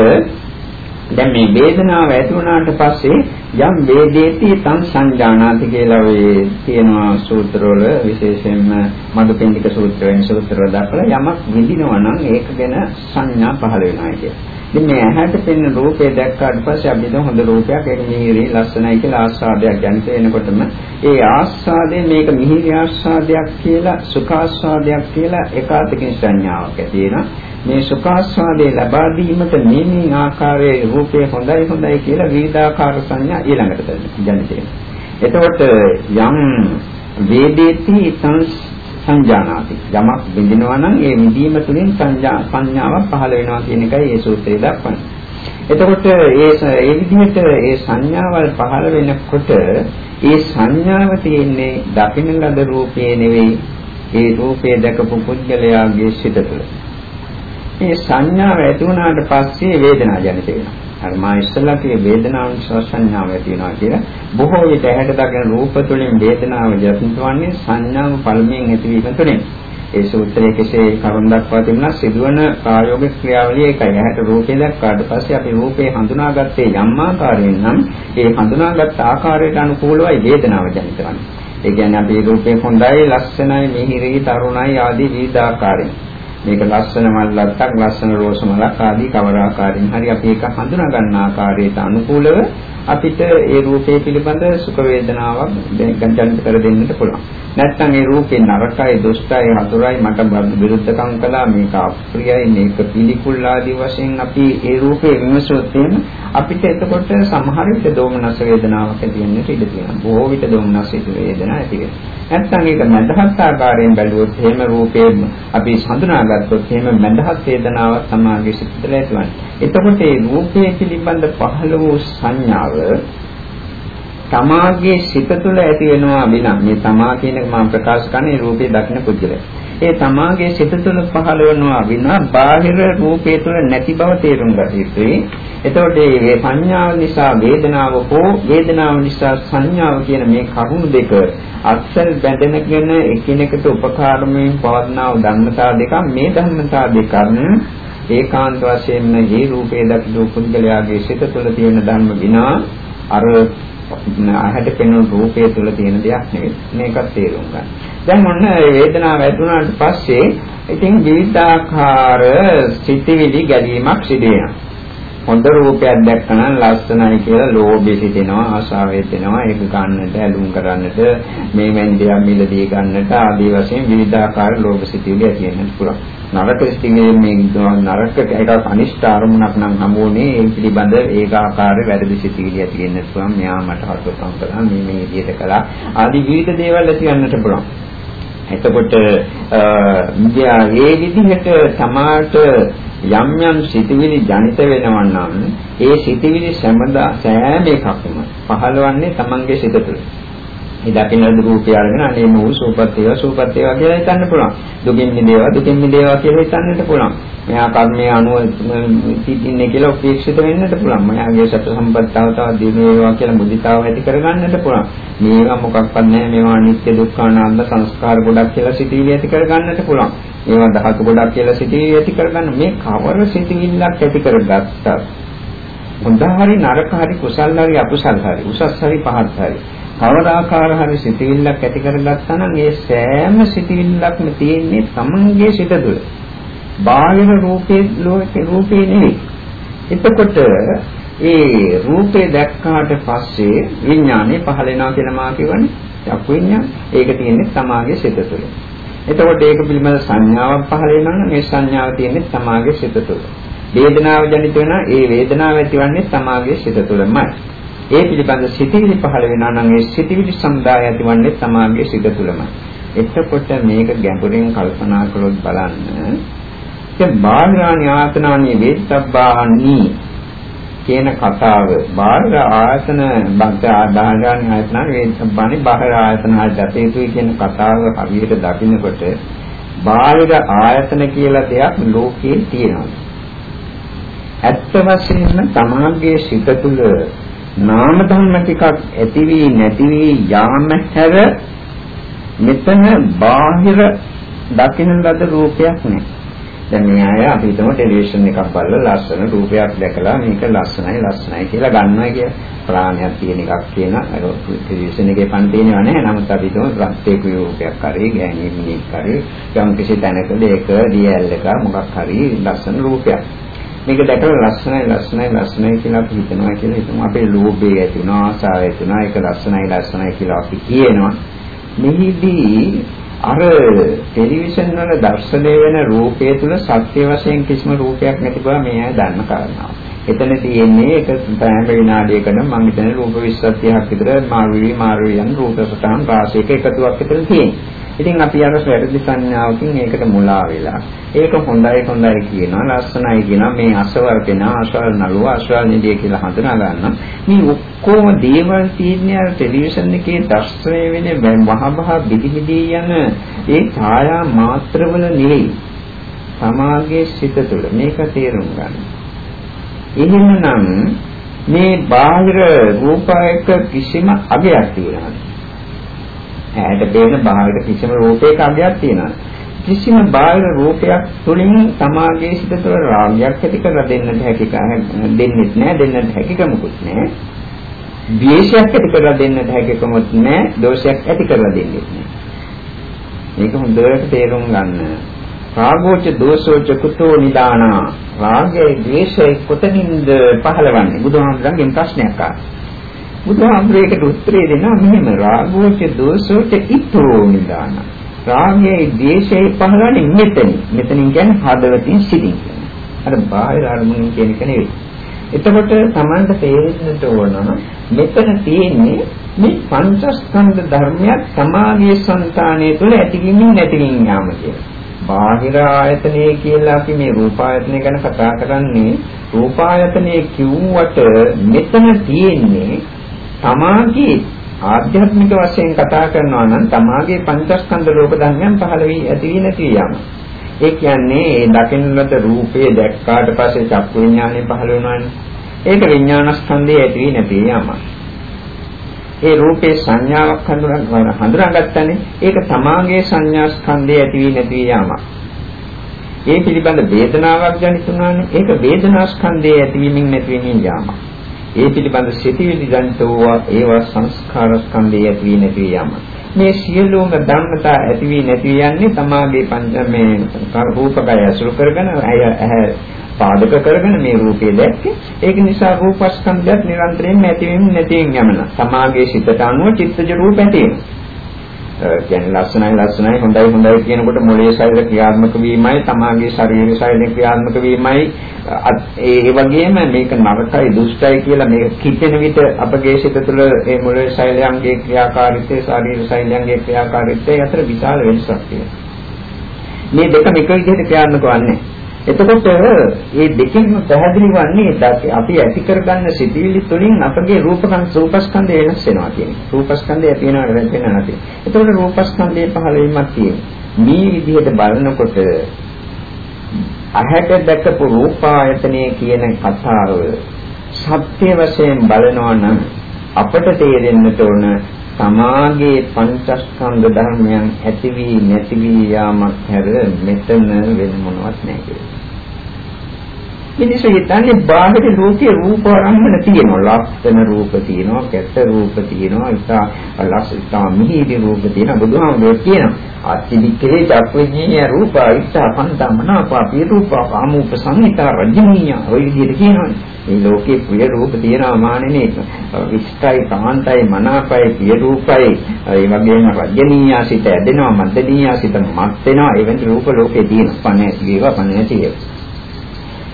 දැන් මේ වේදනාව ඇති වුණාට පස්සේ යම් වේදේති තං සංජානාති කියලා ඔය තියෙනවා සූත්‍රවල විශේෂයෙන්ම මදුපින්ඩික සූත්‍ර වෙන සූත්‍රවල දක්වලා යමක් විඳිනවා නම් ඒක ගැන සංඥා පහළ වෙනවා කියලා. ඉතින් මේ ඇහැට පෙනෙන රූපය දැක්කාට පස්සේ අපි හිතමු හොඳ රූපයක්. ඒක මිහිරි ලස්සනයි කියලා ආස්වාදයක් ජනිත වෙනකොටම ඒ ආස්වාදය මේක මිහිරි ආස්වාදයක් කියලා සුඛාස්වාදයක් කියලා එකාතකින් සංඥාවක් ඇති වෙනවා. මේ සුඛාස්වාදේ ලබා දීමට මේ මේ ආකාරයේ රූපේ හොඳයි හොඳයි කියලා විවිධාකාර සංඥා ඊළඟට ජනිත වෙනවා එතකොට යම් වේදේති සංජානාති යමක් විඳිනවා නම් ඒ විඳීම තුළින් සංජා සංඥාවක් පහළ වෙනවා කියන එකයි මේ සූත්‍රයේ දක්වන්නේ. එතකොට ඒ ඒ විදිහට ඒ සංඥාවල් පහළ වෙනකොට ඒ සංඥාව තියෙන්නේ දකින්න ලද රූපේ නෙවෙයි ඒ රූපේ දැකපු පුද්ගලයාගේ සිත තුළ. මේ සංඥාව ඇති වුණාට පස්සේ වේදනා ජනිත වෙනවා. අර මා ඉස්සලා කියේ වේදනාව නිසා සංඥාව ඇති වෙනවා කියලා. බොහෝ විට ඇහැට දකින රූප තුළින් වේදනාව ජනිතවන්නේ සංඥාව පළමුවෙන් ඇතිවීම තුළින්. ඒ සූත්‍රයේ කෙසේ කරුණ දක්වා තිබුණා සිදුවන ප්‍රායෝගික ක්‍රියාවලිය එකයි. ඇහැට රූපේ දැක්කාට පස්සේ අපි රූපේ හඳුනාගත්තේ යම් ආකාරයෙන් නම් ඒ හඳුනාගත් ආකාරයට අනුකූලවයි වේදනාව ජනිතවන්නේ. ඒ කියන්නේ අපි රූපේ හොඳයි, ලස්සනයි, මිහිරි, තරුණයි ආදී විවිධ ආකාරයෙන් මේක ලස්සන මල්ලත්තක් ලස්සන රෝස මලක් ආදී කවර ආකාරයෙන් හරි අපි ඒක හඳුනා ගන්න ආකාරයට අනුකූලව අපිට ඒ රූපේ පිළිබඳ සුඛ වේදනාවක් ජනිත කර දෙන්නට පුළුවන්. නැත්නම් ඒ රූපේ නරකයි, දුෂ්ටයි, හතුරයි මට විරුද්ධකම් කළා මේක අප්‍රියයි, මේක පිළිකුල් ආදී වශයෙන් අපි ඒ රූපේ විමසුවොත් අපිට එතකොට සමහර විට දෝමනස් වේදනාවක් ඇති වෙන්නට ඉඩ තියෙනවා. බොහෝ විට දෝමනස් වේදනා ඇති වෙනවා. නැත්නම් ඒක මඳහත් ආකාරයෙන් බැලුවොත් එහෙම රූපේ අපි හඳුනාගත්තොත් එහෙම මඳහත් වේදනාවක් සමාගයේ සිතට ඇතිවන්නේ. එතකොට මේ රූපයේ පිළිබඳ පහළ වූ සංඥාව තමාගේ සිත තුළ ඇති වෙනවා විනා මේ තමා කියන එක මම ප්‍රකාශ කරන්නේ රූපේ දකින්න පුද්ගලයා. ඒ තමාගේ සිත තුළ පහළ වෙනවා විනා බාහිර රූපේ තුළ නැති බව තේරුම් ගත යුතුයි. එතකොට මේ සංඥාව නිසා වේදනාව හෝ වේදනාව නිසා සංඥාව කියන මේ කරුණු දෙක අත්සල් බැඳෙනගෙන එකිනෙකට උපකාරමයෙන් පවත්නා ධර්මතා දෙක මේ ධර්මතා දෙකන් ඒකාන්ත වශයෙන්ම මේ රූපේ දකින පුද්ගලයාගේ සිත තුළ තියෙන ධර්ම විනා අර ඇහැට පෙනෙන රූපය තුළ තියෙන දෙයක් නෙවෙයි. මේකත් තේරුම් ගන්න. දැන් ඔන්න වේදනාව ඇතුණාට පස්සේ ඉතින් විවිධාකාර සිතිවිලි ගැලීමක් සිදු වෙනවා. හොඳ රූපයක් දැක්කනම් ලස්සනයි කියලා ලෝභය හිතෙනවා ආශාව හිතෙනවා ඒක ගන්නට ඇලුම් කරන්නට මේ වෙන්දියක් මිලදී ගන්නට ආදී වශයෙන් විවිධාකාර ලෝභ සිතිවිලි ඇති වෙන්නත් පුළුවන්. නරක සිතිවිලි මේ නරක එකක් අනිෂ්ඨ අරමුණක් නම් හමුුනේ ඒ පිළිබඳ ඒකාකාර වැරදි සිතිවිලි ඇති වෙන්නත් පුළුවන්. මෙයා මට හසුකම් කළා මේ මේ විදිහට කළා. ආදී විවිධ දේවල් ඇති වෙන්නට පුළුවන්. එතකොට ඒ විදිහට සමාජ යම් යම් සිතිවිලි ජනිත වෙනවා නම් ඒ සිතිවිලි සෑමදා සෑම එකක්ම පහළවන්නේ Tamange සිත තුළ. මේ දකින්න රූපය අරගෙන අනේ මෝ සූපත් වේවා සූපත් වේවා කියලා හිතන්න පුළුවන්. දුකින් මිදේවා දුකින් මිදේවා කියලා හිතන්නට පුළුවන්. මෙහා කර්මයේ අනුව සිටින්නේ කියලා උපේක්ෂිත වෙන්නට පුළුවන්. මෙයාගේ සත්‍ය සම්පත්තාව තව දිනු වේවා කියලා මුදිතාව ඇති කරගන්නට පුළුවන්. මේවා මොකක්වත් නැහැ මේවා අනිත්‍ය දුක්ඛ අනාත්ම සංස්කාර ගොඩක් කියලා සිටිවිලි ඇති කරගන්නට පුළුවන්. මේවා ධාතු ගොඩක් කියලා සිටිවිලි ඇති කරගන්න මේ කවර සිටිවිල්ලක් ඇති කරගත්තත් හොඳ හරි නරක හරි කුසල් හරි අකුසල් හරි උසස් හරි පහත් හරි කවදාකාර හරි සිතිවිල්ලක් ඇති කරගත්තා නම් ඒ සෑම සිතිවිල්ලක්ම තියෙන්නේ තමන්ගේ සිත තුළ. බාහිර රූපේ ලෝකේ රූපේ නෙවෙයි. එතකොට ඒ රූපේ දැක්කාට පස්සේ විඥානේ පහළ වෙනවා කියලා මා කියවනේ. චක්කු විඥාන. ඒක තියෙන්නේ තමාගේ සිත තුළ. එතකොට ඒක පිළිබඳ සංඥාවක් පහළ වෙනවා නම් ඒ සංඥාව තියෙන්නේ තමාගේ සිත තුළ. වේදනාව ජනිත වෙනවා ඒ වේදනාව ඇතිවන්නේ තමාගේ සිත තුළමයි. ඒ පිළිබඳ සිතිවිලි පහළ වෙනවා නම් ඒ සිතිවිලි සමුදාය ඇතිවන්නේ තමාගේ සිත තුළමයි. එතකොට මේක ගැඹුරින් කල්පනා කළොත් බලන්න දැන් බාහිරානි ආතනානි වේත්තබ්බානි කියන කතාව බාහිර ආයතන බාහිරානි ආයතන වේත්තබ්බානි බාහිර ආයතන හදතේතුයි කියන කතාව හරියට දකින්නකොට බාහිර ආයතන කියලා දෙයක් ලෝකේ තියෙනවා. ඇත්ත වශයෙන්ම තමාගේ සිත තුළ නාම ධර්ම ටිකක් ඇති වී නැති වී යාම හැර මෙතන බාහිර දකින්න ලද රූපයක් නෑ. දැන් මේ අය අපි හිතමු ටෙලිවිෂන් එකක් බලලා ලස්සන රූපයක් දැකලා මේක ලස්සනයි ලස්සනයි කියලා ගන්නවා කිය ප්‍රාණයක් තියෙන එකක් කියන අර ටෙලිවිෂන් එකේ පන් තියෙනව නැහැ. නමුත් අපි හිතමු රත්ේක රූපයක් හරි ගෑණි මිනිහෙක් හරි යම් කිසි තැනකදී ඒක ඩීඑල් එක මොකක් හරි ලස්සන රූපයක්. මේක දැකලා ලස්සනයි ලස්සනයි ලස්සනයි කියලා අපි හිතනවා කියලා හිතමු අපේ ලෝභය ඇති වෙනවා ආසාව ඇති වෙනවා ඒක ලස්සනයි ලස්සනයි කියලා අපි කියනවා මෙහිදී අර ටෙලිවිෂන් වල දර්ශනය වෙන රූපය තුල සත්‍ය වශයෙන් කිසිම රූපයක් නැති බව මේ අය දන්න කාරණාව. එතන තියෙන්නේ ඒක පැය විනාඩියකට මම හිතන්නේ රූප 20ක් විතර මාරුවි මාරුවි යන රූප සටහන් රාශියක එකතුවක් විතර තියෙනවා. ඉතින් අපි අර වැරදි සංඥාවකින් ඒකට මුලා වෙලා ඒක හොඳයි හොඳයි කියනවා ලස්සනයි කියනවා මේ අසවල් කෙනා අසවල් නළුව අසවල් නිදිය කියලා හඳුනා ගන්න මේ ඔක්කොම දේවල් තියෙන්නේ අර ටෙලිවිෂන් එකේ දර්ශනය වෙන මහබහ බිදිබිදී යන ඒ ඡායා මාත්‍රවල නෙවෙයි. සමාගයේ සිත තුළ මේක තේරුම් ගන්න. එහෙමනම් මේ බාහිර රූපයක කිසිම අගයක් තියෙනවා. ඇහැට පේන බාහිර කිසිම රූපයක අගයක් තියෙනවා. කිසිම බාහිර රූපයක් තුලින් සමාගයේ සිට තුළ රාගයක් ඇති කරලා දෙන්නට හැකි දෙන්නේ නැහැ දෙන්නට හැකියකමකුත් නැහැ. ද්වේෂයක් ඇති කරලා දෙන්නට හැකියකමත් නැහැ. දෝෂයක් ඇති කරලා දෙන්නේ නැහැ. මේක හොඳට තේරුම් ගන්න. රාගෝච දෝෂෝච කුතෝ නිදානා රාගය ද්වේෂය කොතනින්ද පහළවන්නේ බුදුහාමුදුරන්ගෙන් ප්‍රශ්නයක් ආවා බුදුහාමුදුරේකට උත්තරේ දෙනවා මෙහෙම රාගෝච දෝෂෝච ඉතෝ නිදාන. රාගයේ ද්වේෂයේ පහළන්නේ මෙතන. මෙතනින් කියන්නේ හදවතින් සිටින්. අර බාහිර අරමුණින් කියන එක නෙවෙයි. එතකොට Tamanට තේරෙන්නට ඕන මෙතන තියෙන්නේ මේ පංචස්කන්ධ ධර්මයක් සමාගයේ సంతානය තුළ ඇතිවීමින් නැතිවීම යාම කියලා. බාහිර ආයතනය කියලා අපි මේ රූපායතනය ගැන කතා කරන්නේ රූපායතනය කිව්වට මෙතන තියෙන්නේ තමාගේ ආධ්‍යාත්මික වශයෙන් කතා කරනවා නම් තමාගේ පංචස්කන්ධ ලෝක ධර්මයන් පහළ වී ඇති වී නැති යම. ඒ කියන්නේ ඒ දකින්නට රූපේ දැක්කාට පස්සේ චක්කු විඥානය පහළ වෙනවානේ. ඒක විඥානස්කන්ධයේ ඇති වී නැති යම. ඒ රූපේ සංඥාවක් හඳුනා හඳුනාගත්තනේ ඒක තමාගේ සංඥා ස්කන්ධය ඇති වී නැති යාමක්. ඒ පිළිබඳ වේදනාවක් ජනිතුනානේ ඒක වේදනා ස්කන්ධයේ ඇතිවීමෙන් නැතිවීමෙන් යාමක්. ඒ පිළිබඳ සිතිවිලි ජනිත වූ ඒවා සංස්කාර ස්කන්ධයේ ඇති වී නැති යාමක්. මේ සියලුම ධර්මතා ඇති වී නැති යන්නේ තමාගේ පංච මේ රූපකය අසුර කරගෙන ඇහැ පාදක කරගෙන මේ රූපය දැක්කේ ඒක නිසා රූපස්කන්ධයත් නිරන්තරයෙන්ම ඇතිවෙමින් නැතිවෙමින් යනවා. තමාගේ සිතට අනුව චිත්තජ රූප ඇති කියන්නේ ලස්සනයි ලස්සනයි හොඳයි හොඳයි කියනකොට මොළයේ ශරීර ක්‍රියාත්මක වීමයි තමාගේ ශරීර ශරීර ක්‍රියාත්මක වීමයි ඒ වගේම මේක නරකයි දුෂ්ටයි කියලා මේක කිපෙන විට අපගේ සිත තුළ මේ මොළයේ ශෛලයන්ගේ ක්‍රියාකාරීත්වය ශරීර ශෛලයන්ගේ ක්‍රියාකාරීත්වය අතර විශාල වෙනසක් තියෙනවා. මේ දෙකම එක විදිහට ක්‍රියාත්මක වන්නේ එතකොට මේ දෙකෙන්ම පැහැදිලි වන්නේ අපි ඇති කරගන්න සිතිවිලි තුළින් අපගේ රූපකන් රූපස්කන්ධය වෙනස් වෙනවා කියන්නේ. රූපස්කන්ධය ඇති වෙනවට වෙනස් වෙනවා නැති. එතකොට රූපස්කන්ධයේ පහළ වීමක් තියෙනවා. මේ විදිහට බලනකොට අහැට දැකපු රූපායතනය කියන කතාව සත්‍ය වශයෙන් බලනවා නම් අපට තේරෙන්නට ඕන සමාගයේ පංචස්කන්ධ ධර්මයන් ඇති වී නැති වී යාමක් හැර මෙතන වෙන මොනවත් නැහැ කියලා. මිනිස්සු හිතන්නේ බාහිර ලෝකයේ රූප ආරම්භන තියෙනවා. ලක්ෂණ රූප තියෙනවා, කැත රූප තියෙනවා, ඉතා ලක්ෂණ මිහිරි රූප තියෙනවා. බුදුහාමුදුරුවෝ කියනවා. අත්තිවිකේ චක්විඤ්ඤය රූප ඉතා පන්තමනාපා පිරූප ආමූප සංහිතා රජනීය ඔය විදිහට කියනවා. මේ ලෝකේ ප්‍රිය රූප තියෙනවා මානෙනේ. විස්තයි කාන්තයි මනාපයි පිය රූපයි ඒ වගේම රජනීයසිත ඇදෙනවා මද්දනීයසිත මත් වෙනවා එවැනි රූප ලෝකේ තියෙනවා. පණ ඇති ඒවා පණ නැති ඒවා.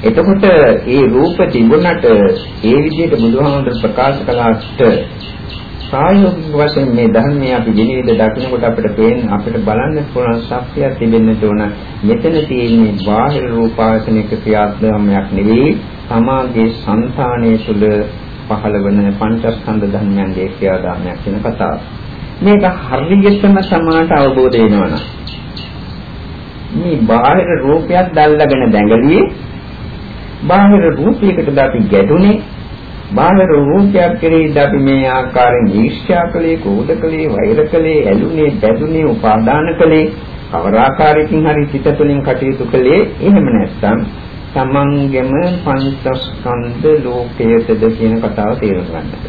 එතකොට ඒ රූප තිබුණට ඒ විදිහට බුදුහාමුදුර ප්‍රකාශ කළාට ප්‍රායෝගික වශයෙන් මේ ධර්මයේ අපි දිනෙද දකින්නකොට අපිට පේන අපිට බලන්න පුළුවන් ශක්තියක් තිබෙන්න ඕන මෙතන තියෙන්නේ බාහිර රූපායතනික ක්‍රියාත්මකයක් නෙවෙයි සමාගයේ సంతානයේ තුල පහළවන පංචස්කන්ධ ධර්මයන්ගේ ක්‍රියාදාමයක් වෙන කතාව. මේක හරියටම සමානට අවබෝධ වෙනවනම් මේ බාහිර රූපයක් දැල්ලාගෙන දැඟලියේ බාහිර රූපයකටද අපි ගැටුනේ බාහිර රූපයක් කෙරෙහිද අපි මේ ආකාරයෙන් ඊර්ෂ්‍යා කළේ, ක්‍රෝධ කළේ, වෛර කළේ, ඇලුනේ, බැඳුනේ, උපාදාන කළේ, කවර ආකාරයකින් හරි සිත තුළින් කටයුතු කළේ එහෙම නැත්නම් තමන්ගෙම පංචස්කන්ධ ලෝකයේද කියන කතාව තේරුම් ගන්නට.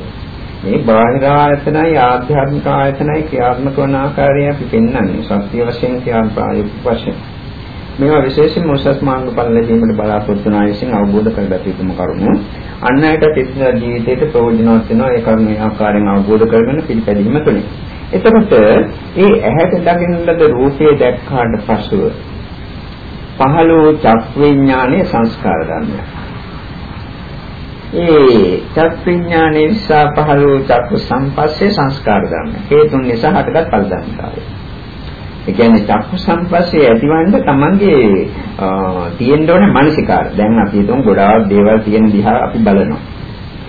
මේ බාහිර ආයතනයි ආධ්‍යාත්මික ආයතනයි ක්‍රියාත්මක වන ආකාරය අපි පෙන්වන්නේ සත්‍ය වශයෙන් ක්‍රියාත්මක ප්‍රායෝගික වශයෙන්. මේවා විශේෂයෙන්ම උසස් මාර්ගඵල ලැබීමට බලාපොරොත්තු වන අයසින් අවබෝධ කරගත යුතුම කරුණු. අන් අයට තිස්ස ජීවිතයට ප්‍රයෝජනවත් වෙනවා ඒ කරුණ ආකාරයෙන් අවබෝධ කරගෙන පිළිපැදීම තුළින්. එතකොට ඒ ඇහැට දකින ලද රූපය දැක්කාට පසුව පහළ වූ චක් විඥානයේ සංස්කාර ධර්මයක්. ඒ චක් විඥානයේ නිසා පහළ වූ චක්කු සංපස්සේ සංස්කාර ධර්ම. හේතුන් නිසා හටගත් ඵල ධර්මතාවය. ඒ කියන්නේ චක්කු සංපස්සේ ඇතිවන්න තමන්ගේ තියෙන්න ඕනේ මානසිකාර. දැන් අපි හිතමු ගොඩාක් දේවල් තියෙන දිහා අපි බලනවා.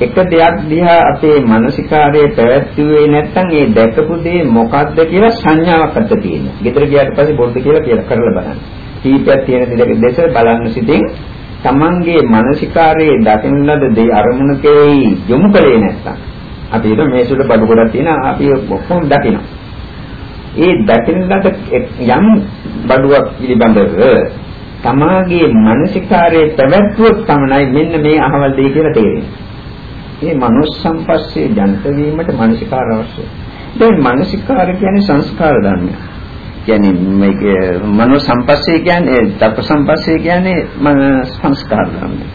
එක දෙයක් දිහා අපේ මානසිකාරයේ පැවැත්වුවේ නැත්නම් ඒ දැකපු දේ මොකක්ද කියලා සංඥාවක් අත තියෙනවා. ගෙදර ගියාට පස්සේ බොරුද කියලා කියලා කරලා බලන්න. කීපයක් තියෙන දෙයක දෙස බලන්න සිටින් තමන්ගේ මානසිකාරයේ දකින්න ලද දේ අරමුණු කෙරෙහි යොමු කලේ නැත්නම් අපි හිතමු මේ සුළු බඩු ගොඩක් තියෙනවා අපි ඔක්කොම දකිනවා. ඒ දැකෙන ලද යම් බඩුවක් පිළිබඳව තමාගේ මානසිකාරයේ පැවැත්වුවොත් තමයි මෙන්න මේ අහවල් දෙය කියලා තේරෙන්නේ. මේ මනෝස් සම්පස්සේ ජනිත වීමට මානසිකාර අවශ්‍යයි. දැන් මානසිකාර කියන්නේ සංස්කාර ධර්මයක්. කියන්නේ මේක මනෝ සම්පස්සේ කියන්නේ දප සම්පස්සේ කියන්නේ සංස්කාර ධර්මයක්.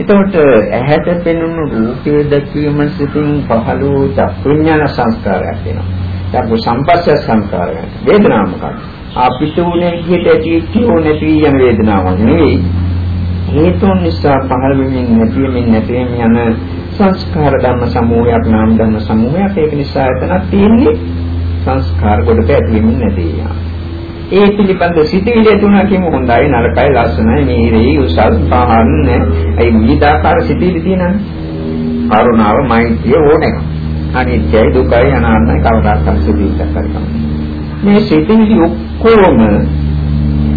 එතකොට ඇහැට පෙනුණු රූපයේ දැක්වීම සිතින් පහළ වූ චක්කුඥාන සංස්කාරයක් වෙනවා. චක්කු සම්පස්ස සංකාරය. වේදනාව මොකක්ද? අපිට උනේ විදිහට ඇති නැති යන වේදනාවක් නෙවෙයි. හේතුන් නිසා පහළ වෙමින් නැති වෙමින් නැති වෙමින් යන සංස්කාර ධර්ම සමූහයක් නාම ධර්ම සමූහයක් ඒක නිසා එතන තියෙන්නේ සංස්කාර කොටක ඇති වෙමින් නැති යා. ඒ පිළිබඳ සිතිවිලි තුනක් කියමු හොඳයි නරකයි ලස්සනයි මේරේ උසස් පහන් ඒ විවිධාකාර සිතිවිලි තියෙනනේ. කරුණාව මෛත්‍රිය ඕනෑකම. අනිත්‍යයි දුකයි අනාත්මයි කවදාකවත් සිතිවිල්ලක් කරගන්න. මේ සිතිවිලි ඔක්කොම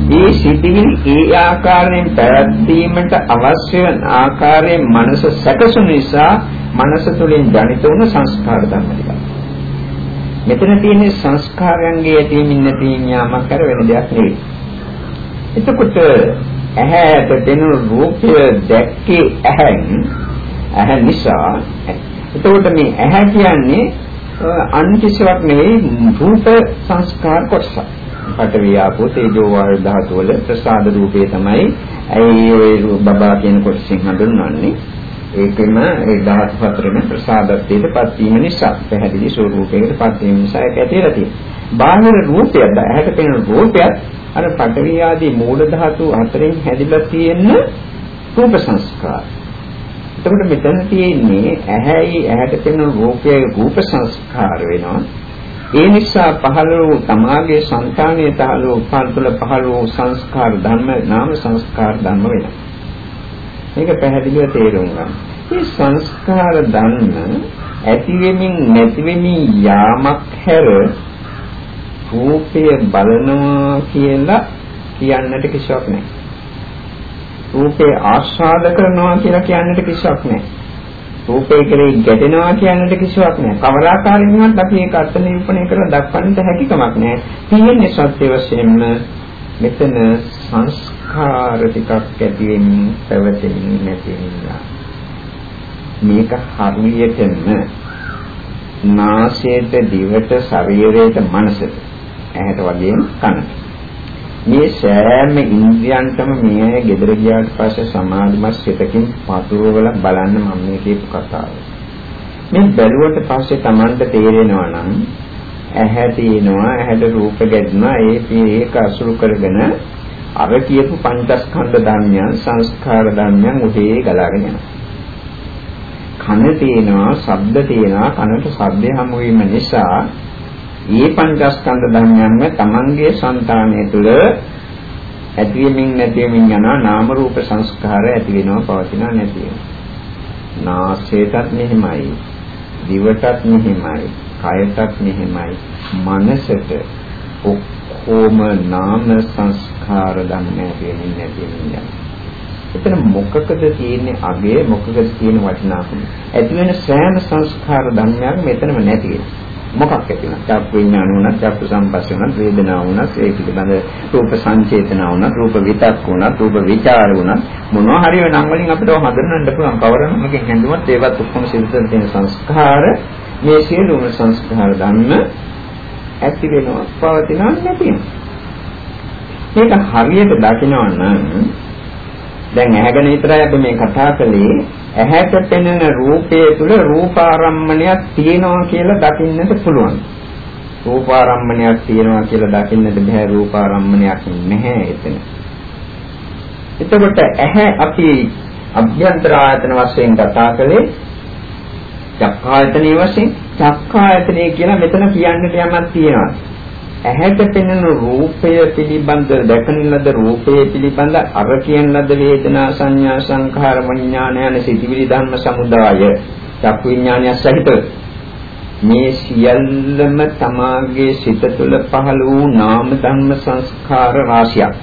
මේ සිතිවිලි ඒ ආකාරයෙන් පැවැත්වීමට අවශ්‍ය වන ආකාරයෙන් මනස සැකසුන නිසා මනස තුළින් ජනිත වුණු සංස්කාර ධර්ම ටික. මෙතන තියෙන සංස්කාරයන්ගේ ඇතිවීමින් නැතිවීම යාමක් කර වෙන දෙයක් නෙවෙයි. එතකොට ඇහැට දෙන රූපය දැක්කේ ඇහෙන් ඇහැ නිසා එතකොට මේ ඇහැ කියන්නේ අන් කිසිවක් නෙවෙයි රූප සංස්කාර කොටසක්. පඨවි ආපෝ තේජෝ වායු ධාතු වල ප්‍රසාද රූපේ තමයි ඒ ඔය බබා කියන කොටසින් හඳුන්වන්නේ. ඒකෙම ඒ ධාතු හතරෙම ප්‍රසාදත්වයට පත් වීම නිසා පැහැදිලි ස්වරූපයකට පත් වීම නිසා ඒක ඇතිලා තියෙනවා. බාහිර රූපයක් ඇහැට පෙනෙන රූපයක් අර පඨවි ආදී මූල ධාතු හතරෙන් හැදිලා තියෙන රූප සංස්කාර. එතකොට මෙතන තියෙන්නේ ඇහැයි ඇහැට පෙනෙන රූපයේ රූප සංස්කාර වෙනවා. ඒ නිසා පහළ වූ තමාගේ సంతානයේ තහළ වූ උපන් තුළ පහළ වූ සංස්කාර ධර්ම නාම සංස්කාර ධර්ම වෙනවා. මේක පැහැදිලිව තේරුම් ගන්න. මේ සංස්කාර ධර්ම ඇති වෙමින් නැති වෙමින් යාමක් හැර රූපය බලනවා කියලා කියන්නට කිසිවක් නැහැ. රූපේ ආස්වාද කරනවා කියලා කියන්නට කිසිවක් නැහැ. රූපේ කෙරෙහි ගැටෙනවා කියන්නට කිසිවක් නැහැ. කවර ආකාරයෙන්වත් අපි ඒක අර්ථ නිරූපණය කරලා දක්වන්නට හැකියාවක් නැහැ. තියෙන්නේ සත්‍ය වශයෙන්ම මෙතන සංස්කාර ටිකක් ඇති වෙමින් පැවතෙමින් නැති වෙනවා. මේක හරියටම නාසයට දිවට ශරීරයට මනසට ඇහැට වගේම කනට මේ සෑම ඉන්ද්‍රියන්ටම මේ gedara ගියාට පස්සේ සමාධිමත් සිතකින් පතුරවල බලන්න මම මේ කියපු කතාව. මේ බැලුවට පස්සේ Tamanට තේරෙනවා නම් ඇහැ තියෙනවා ඇහැට රූප ගැදෙනවා ඒ ඒක අසුරු කරගෙන අර කියපු පංචස්කන්ධ ධර්මයන් සංස්කාර ධර්මයන් උදේ ගලාගෙන යනවා. කන තියෙනවා, ශබ්ද තියෙනවා, කනට ශබ්දය හමු වීම නිසා මේ පංචස්කන්ධ ධර්මයන්ම තමන්ගේ సంతානය තුළ ඇතිවීමින් නැතිවීමින් යන නාම රූප සංස්කාර ඇති වෙනවා පවතිනවා නැති වෙනවා. නාසයටත් මෙහිමයි, දිවටත් මෙහිමයි, කයටත් මෙහිමයි, මනසට ඔක්කොම නාම සංස්කාර ධර්ම ඇති වෙමින් නැතිවීමින් යනවා. එතන මොකකද තියෙන්නේ අගය මොකකද තියෙන වටිනාකම ඇති වෙන සෑම සංස්කාර ධර්මයක් මෙතනම නැති වෙනවා මොකක් ඇති වෙනවද? චක්ක විඥාන වුණත්, චක්ක සම්පස්සේ වුණත්, වේදනාව වුණත්, ඒ පිළිබඳ රූප සංචේතන වුණත්, රූප විතක් වුණත්, රූප විචාර වුණත් මොනවා හරි නම් වලින් අපිට හඳුනන්න පුළුවන්. කවරනමකින් හැඳුමුවත් ඒවත් ඔක්කොම සිදුතන තියෙන සංස්කාර මේ සියලුම සංස්කාර ධර්ම ඇති වෙනවා, පවතිනවා, නැති වෙනවා. මේක හරියට දකිනවා නම් දැන් ඇහැගෙන විතරයි අපි මේ කතා කළේ ඇහැට පෙනෙන රූපයේ තුල රූපාරම්මණයක් තියෙනවා කියලා දකින්නට පුළුවන්. රූපාරම්මණයක් තියෙනවා කියලා දකින්නට බෑ රූපාරම්මණයක් නැහැ එතන. එතකොට ඇහැ අපි අභ්‍යන්තර ආයතන වශයෙන් කතා කළේ චක්කායතනයේ වශයෙන් චක්කායතනය කියලා මෙතන කියන්නට යමක් තියෙනවා. ඇහැට පෙනෙන රූපය පිළිබඳ දැකන ලද රූපය පිළිබඳ අර කියන ලද වේදනා සංඥා සංඛාර විඥාන යන සිතිවිලි ධර්ම සමුදාය චක්කු විඥානය සහිත මේ සියල්ලම තමාගේ සිත තුළ පහළ වූ නාම ධර්ම සංස්කාර රාශියක්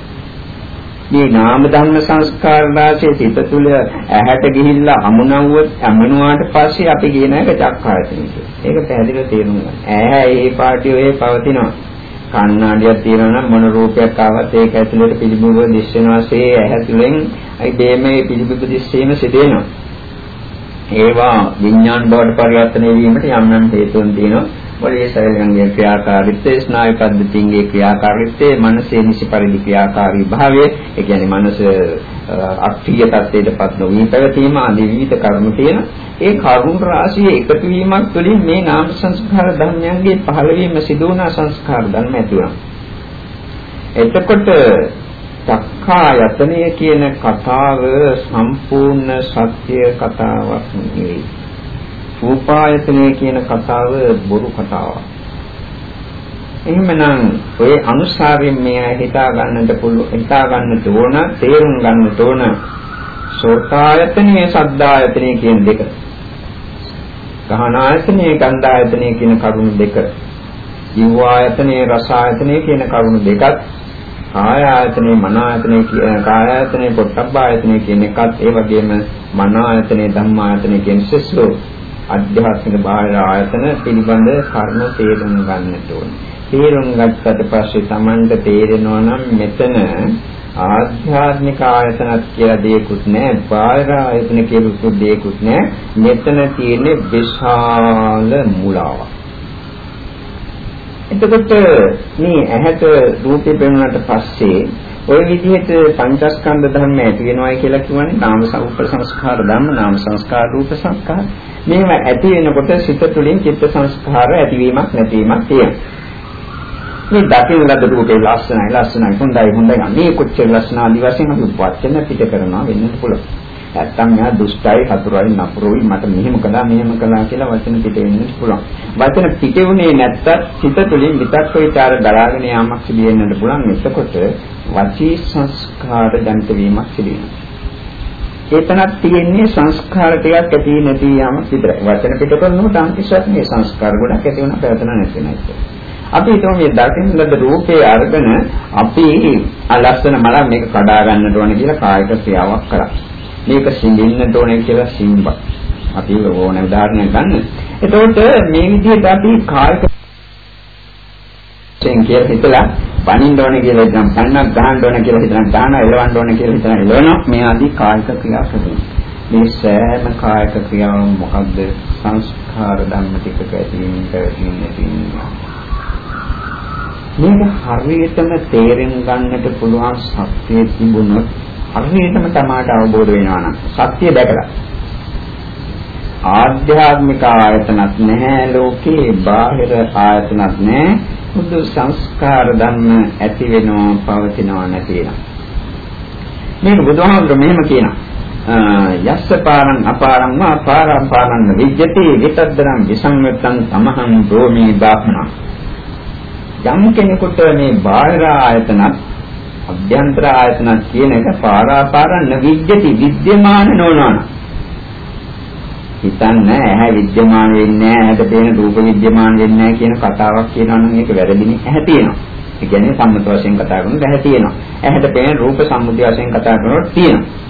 මේ නාම ධර්ම සංස්කාර රාශිය සිත තුළ ඇහැට ගිහිල්ලා අමුණවුව අමුණුවාට පස්සේ අපි කියන එක චක්කායතන ඒක පැහැදිලිව තේරුම් ගන්න. ඇහැ ඒ පාටිය ඔය පවතිනවා. කණ්ණාඩියක් තියෙනවා නම් මොන රූපයක් ආවත් ඒක ඇතුළට පිළිබිඹ දිස් වෙනවාසේ ඇහැ තුළින් ඒ බේමේ පිළිබිඹ දිස් වීම සිදු වෙනවා. ඒවා විඥාන බවට පරිවර්තනය වීමට යම් යම් හේතුන් තියෙනවා. මොළයේ ශරීරයේ ක්‍රියාකාරීත්වය ස්නායු පද්ධතියේ ක්‍රියාකාරීත්වය මනසේ නිසි පරිදි ක්‍රියාකාරී භාවය ඒ කියන්නේ මනස අක්‍රීය තත්ත්වයටපත් නොවී පැවතීම ආදී විවිධ කර්ම තියෙන ඒ කර්ම රාශිය එකතු වීමක් තුළින් මේ නාම සංස්කාර ධර්මයන්ගේ පහළ වීම සිදු වුණ සංස්කාර ධර්ම ඇති එතකොට චක්ඛායතනය කියන කතාව සම්පූර්ණ සත්‍ය කතාවක් නෙවෙයි. රූපායතනය කියන කතාව බොරු කතාවක්. එහෙමනම් ඔය අනුසාරයෙන් මේ හිතා ගන්නට පුළුවන් හිතා ගන්නට ඕන තේරුම් ගන්නට ඕන සෝතායතනයේ සද්දායතනයේ කියන දෙක. ගහනායතනයේ ගන්ධායතනයේ කියන කරුණු දෙක. ජීවායතනයේ රසායතනයේ කියන කරුණු දෙකත් කාය ආයතනේ මන ආයතනේ කියන කාය ආයතනේ පොට්ටබ්බ ආයතනේ කියන එකත් ඒ වගේම මන ආයතනේ ධම්ම ආයතනේ කියන සෙස්සෝ අධ්‍යාත්මික බාහිර ආයතන පිළිබඳ කරුණු තේරුම් ගන්නට ඕනේ. තේරුම් ගත්තට පස්සේ Tamanට තේරෙනවා නම් මෙතන ආධ්‍යාත්මික ආයතනත් කියලා දෙයක්වත් නැහැ බාහිර ආයතන කියලා දෙයක්වත් නැහැ මෙතන තියෙන්නේ විශාල මුලාවක් එතකොට මේ ඇහැට රූපේ පෙනුනට පස්සේ ওই විදිහට පංචස්කන්ධ ධර්ම ඇති වෙනවයි කියලා කියන්නේ නාම සංස්කාර සංස්කාර ධර්ම නාම සංස්කාර රූප සංස්කාර. මේවා ඇති වෙනකොට සිත තුළින් චිත්ත සංස්කාර ඇතිවීමක් නැතිවීමක් තියෙනවා. මේ දකින ලද රූපේ ලස්සනයි ලස්සනයි හොඳයි හොඳයි. මේ කොච්චර ලස්සන ආදි වශයෙන් අපි වචන පිට කරනවා වෙන්නත් පුළුවන්. නැත්තම් එයා දුෂ්ටයි හතුරයි නපුරුයි මට මෙහෙම කළා මෙහෙම කළා කියලා වචන පිට වෙන්න පුළුවන්. වචන පිටුනේ නැත්තත් සිත තුළින් විතක් විචාර දරාගෙන යාමක් සිදු වෙන්නත් පුළුවන්. එතකොට වචී සංස්කාර ජනිත වීමක් සිදු වෙනවා. ඒතනක් තියෙන්නේ සංස්කාර ටිකක් ඇති නැති යාමක් විතරයි. වචන පිට කරනකොට අන්තිශත් මේ සංස්කාර ගොඩක් ඇති වෙන පැවතන නැති වෙනවා. අපි හිතමු මේ දකින්න ලද රූපේ අරගෙන අපි අලස්සන මල මේක කඩා ගන්නට ඕන කියලා කායික ක්‍රියාවක් කරා. මේක සිඳින්නට ඕනේ කියලා සිම්බ. අපි ඕන උදාහරණයක් ගන්න. එතකොට මේ විදිහට අපි කායික තෙන් කියලා හිතලා පණින්න ඕනේ කියලා හිතන පන්නක් ගහන්න ඕනේ කියලා හිතන ගහන එලවන්න ඕනේ කියලා හිතන එලවනවා මේ ආදී කායික ක්‍රියා කරනවා. මේ සෑම කායික ක්‍රියාවම මොකද්ද සංස්කාර ධර්ම ටිකක ඇතිවීම පැවතීම නැතිවීම. මේක හරියටම තේරුම් ගන්නට පුළුවන් ශක්තිය තිබුණොත් හරියටම තමාට අවබෝධ වෙනවා නම් සත්‍ය දැකලා ආධ්‍යාත්මික ආයතනක් නැහැ ලෝකේ බාහිර ආයතනක් නැහැ. බුදු සංස්කාර ධර්ම ඇති වෙනවා පවතිනවා නැති වෙනවා. මේක බුදුහාමුදුර මෙහෙම කියනවා. යස්ස පාරං අපාරං වා පාරං පාරං විජ්ජති විතද්දරං විසංයත්තං තමහං රෝමී බාහනා යම් කෙනෙකුට මේ බාහිර ආයතනක් අභ්‍යන්තර ආයතන කියන එක පාරාපාරන්න විද්‍යති විද්‍යමාන නොවනවා. හිතන්නේ ඇහැ විද්‍යමාන වෙන්නේ නැහැ ඇහැට පේන රූප විද්‍යමාන වෙන්නේ නැහැ කියන කතාවක් කියනවා නම් ඒක වැරදිනේ ඇහැ තියෙනවා. ඒ කියන්නේ සම්මත වශයෙන් කතා කරනකොට ඇහැ තියෙනවා. ඇහැට පේන රූප සම්මුතිය වශයෙන් කතා කරනකොට තියෙනවා.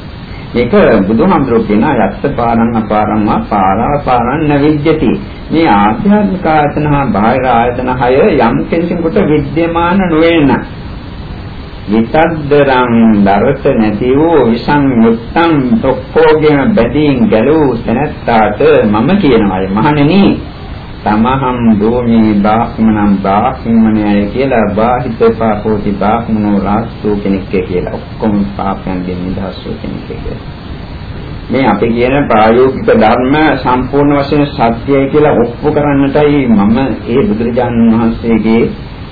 මේක බුදුහාමුදුරුවෝ කියන යත්ත පාරං අපාරං වා පාරාපාරං නවිද්‍යති. මේ ආධ්‍යාත්මික ආයතන හා බාහිර ආයතන හය යම් කෙනෙකුට විද්‍යමාන නොවන විතද්දරං දරත නැති වූ විසංයුක්තං තොක්කෝගෙන බැදීන් ගැලූ තැනැත්තාට මම කියනවා මහණෙනි තමහම් දෝමි බාහ්මනම් බාහ්මණයයි කියලා බාහිත පාපෝති බාහ්මනෝ රාස්තු කෙනෙක් කියලා ඔක්කොම පාපයන්ගෙන් නිදහස් වූ කෙනෙක් කියලා. මේ අපි කියන ප්‍රායෝගික ධර්ම සම්පූර්ණ වශයෙන් සත්‍යයි කියලා ඔප්පු කරන්නටයි මම ඒ බුදුරජාණන් වහන්සේගේ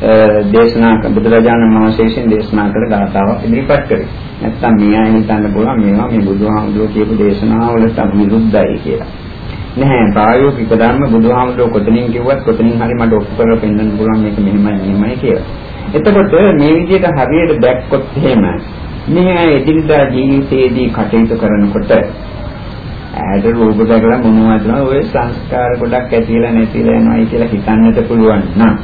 දේශනා බුදුරජාණන් වහන්සේගෙන් දේශනා කළ ගාථාවක් ඉදිරිපත් කරේ. නැත්තම් මේ අය හිතන්න පුළුවන් මේවා මේ බුදුහාමුදුරුවෝ කියපු දේශනාවලට විරුද්ධයි කියලා. නැහැ ප්‍රායෝගික ධර්ම බුදුහාමුදුරුවෝ කොතනින් කිව්වත් කොතනින් හරි මට ඔප්පු කරලා පෙන්නන්න පුළුවන් මේක මෙහෙමයි මෙහෙමයි කියලා. එතකොට මේ විදිහට හරියට දැක්කොත් එහෙම මේ අය එදිනදා ජීවිතයේදී කටයුතු කරනකොට ඇහැට රූප දැකලා මොනවද ඔය සංස්කාර ගොඩක් ඇතිලා නැතිලා යනවායි කියලා හිතන්නට පුළුවන් නම්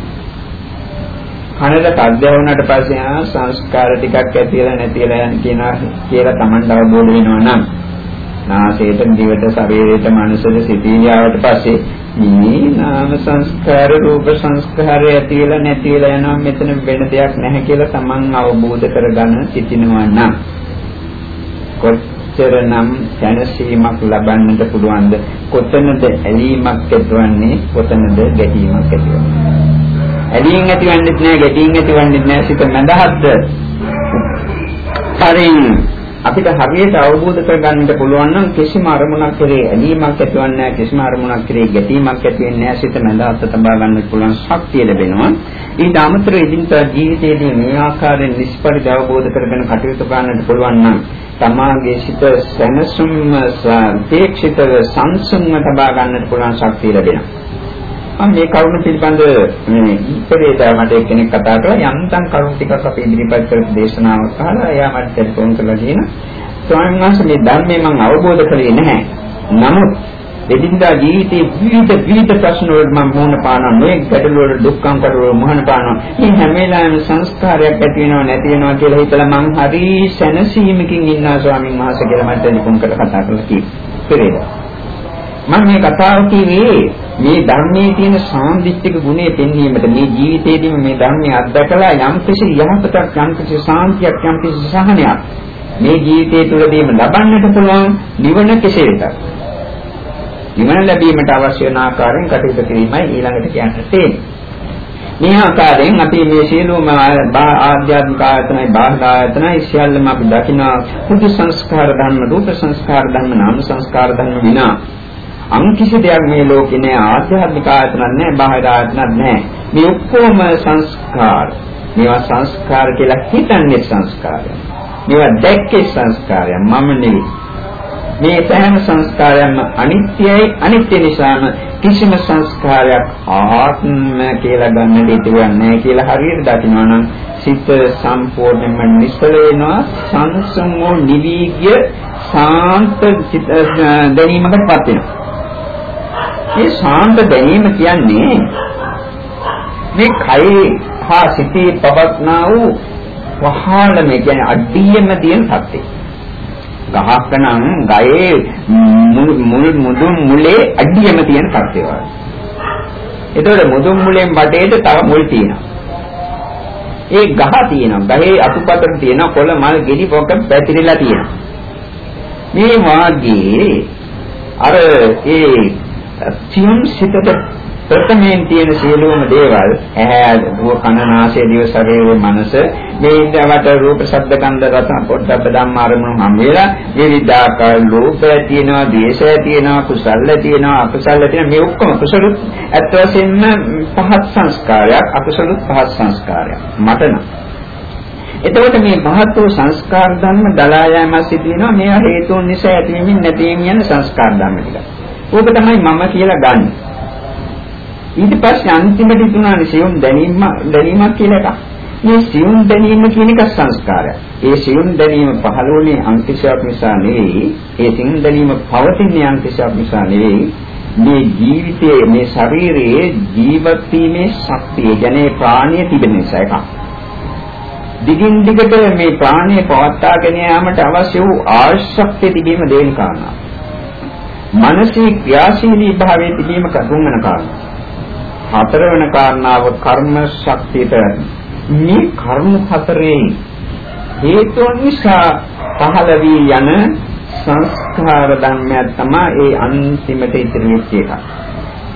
කනට සද්ද වුණාට පස්සේ ආ සංස්කාර ටිකක් ඇතිලා නැතිලා යන කියන කියලා Tamanට අවබෝධ වෙනවා නම් නාසයට දිවට ශරීරයට මනසට සිතිවිලියාවට පස්සේ මේ නාම සංස්කාර රූප සංස්කාර ඇතිලා නැතිලා යනවා. මෙතන වෙන දෙයක් නැහැ කියලා Taman අවබෝධ කරගන්න සිටිනවා නම් කොච්චරනම් දැනසීමක් ලබන්නට පුළුවන්ද? කොතනද ඇලීමක් ඇතිවන්නේ? කොතනද ගැටීමක් ඇතිවන්නේ? ඇලීම් ඇතිවන්නෙත් නෑ ගැටීම් ඇතිවන්නෙත් නෑ සිත මඳහත්ද හරින් අපිට හරියට අවබෝධ කරගන්නට පුළුවන් නම් කිසිම අරමුණක් කෙරේ ඇලීමක් ඇතිවන්නේ නැහැ කිසිම අරමුණක් කෙරේ ගැටීමක් ඇති වෙන්නේ නැහැ සිත මඳහත් තබා ගන්න පුළුවන් ශක්තිය ලැබෙනවා. ඊට අමතරව ඉදින්දා ජීවිතයේදී මේ ආකාරයෙන් නිෂ්පරිද අවබෝධ කරගෙන කටයුතු කරන්නට පුළුවන් නම් තමාගේ සිත සැනසුම් තේක්ෂිතව සංසුන්ව තබා ගන්නට පුළුවන් ශක්තිය ලැබෙනවා. මම මේ කරුණ පිළිබඳ මේ ඉස්සරේදා මට කෙනෙක් කතා කළා යන්තම් කරුණ ටිකක් අපි ඉදිරිපත් කරපු දේශනාවක් අහලා එයා මට ටෙලිෆෝන් කරලා කියන ස්වාමීන් වහන්සේ මේ ධර්මය මම අවබෝධ කරේ නැහැ. නමුත් එදිනදා ජීවිතයේ විවිධ විවිධ ප්‍රශ්න වලට මම මුහුණ පානවා මේ ගැටලු වල දුක්ඛම් කරවල මුහුණ පානවා මේ හැම වෙලාවෙම සංස්කාරයක් ඇති වෙනව නැති වෙනවා කියලා හිතලා මං හරි සැනසීමකින් ඉන්නා ස්වාමීන් වහන්සේ කියලා මට ටෙලිෆෝන් කරලා කතා කරලා කිව්වා. මම මේ කතාව කිව්වේ මේ ධර්මයේ තියෙන සාන්දිටික ගුණය පෙන්වීමට මේ ජීවිතේදීම මේ ධර්මය අත්දකලා යම් කිසි යහපතක් යම් කිසි සාන්තියක් යම් කිසි සහනයක් මේ ජීවිතය තුළදීම ලබන්නට පුළුවන් නිවන කෙසේද? නිවන ලැබීමට අවශ්‍ය වන ආකාරයෙන් කටයුතු කිරීමයි ඊළඟට කියන්න තියෙන්නේ. මේ ආකාරයෙන් අපි මේ සියලුම ආධ්‍යාත්මික ආයතනයි බාහිර ආයතනයි සියල්ලම අපි දකිනා පුදු සංස්කාර ධර්ම, රූප සංස්කාර ධර්ම, නාම සංස්කාර ධර්ම විනා අන් කිසි දෙයක් මේ ලෝකේ නෑ ආධ්‍යාත්මික ආයතන නෑ බාහිර ආයතන නෑ. මේ ඔක්කොම සංස්කාර. මේවා සංස්කාර කියලා හිතන්නේ සංස්කාරය මේවා දැක්කේ සංස්කාරය මම නෙවෙයි. මේ සෑම සංස්කාරයක්ම අනිත්‍යයි. අනිත්‍ය නිසාම කිසිම සංස්කාරයක් ආත්ම කියලා ගන්න දෙයක් නැහැ කියලා හරියට දකිනවා නම් සිත සම්පූර්ණයෙන්ම නිසල වෙනවා. සංසමෝ නිවිග්‍ය සාන්ත දැනීමකටපත් වෙනවා. මේ සාන්ත දැනීම කියන්නේ මේ කයේ හා සිතේ පවත්නා වූ වහාල මේ කියන්නේ අඩියෙම තියෙන සත්‍යය ගහක් නම් ගයේ මුල් මුදුන් මුලේ අඩියම තියෙන කර්තේ වගේ. එතකොට මුදුන් මුලෙන් වටේට තව මුල් තියෙනවා. ඒ ගහ තියෙනවා. ගහේ අතුපතර තියෙන කොළ මල් ගෙඩි පොක පැතිරිලා තියෙනවා. මේ වාගේ අර ඒ සියුම් සිතට ප්‍රථමයෙන් තියෙන සියලුම දේවල් ඇහැ දුව කන නාසය දිව ශරීරය මනස මේ ඉඳවට රූප ශබ්ද ගන්ධ රස පොට්ටබ්බ ධම්ම අරමුණු හැම වෙලා විවිධාකාර ලෝභය තියෙනවා ද්වේෂය තියෙනවා කුසල්ල තියෙනවා අකුසල්ල තියෙනවා. මේ ඔක්කොම කුසලුත් ඇත්ත වශයෙන්ම පහත් සංස්කාරයක් අකුසලුත් පහත් සංස්කාරයක්. මට නම්. එතකොට මේ මහත් වූ සංස්කාර ධර්ම දලා යෑම සිදු වෙනවා. මේවා හේතුන් නිසා ඇතිවීමින් නැතිවීම යන සංස්කාර ධර්ම ටික. ඕක තමයි මම කියලා ගන්නේ. ඊට පස්සේ අන්තිමට තුනන්නේ සියුම් දැනීම දැනීමක් කියලා එකක්. මේ සියුම් දැනීම කියන එක සංස්කාරයක්. ඒ සියුම් දැනීම පහළ වුණේ අන්තිශයක් නිසා නෙවෙයි. ඒ සියුම් දැනීම පවතින්නේ අන්තිශයක් නිසා නෙවෙයි. මේ ජීවිතයේ මේ ශරීරයේ ජීවත් වීමේ ශක්තිය ගැන ප්‍රාණිය තිබෙන නිසා එකක්. දිගින් දිගට මේ ප්‍රාණය පවත්වාගෙන යාමට අවශ්‍ය වූ ආශක්තිය තිබීම දෙවෙනි කාරණා. මානසික ක්‍රියාශීලී භාවයේ තිබීම තුන්වන කාරණා. හතරවන කාරණාව කර්ම ශක්තියට මේ කර්ම හතරේ හේතුන් නිසා පහළ වී යන සංස්කාර ධර්මයක් තමයි ඒ අන්තිමට ඉතිරි වෙච්ච එක.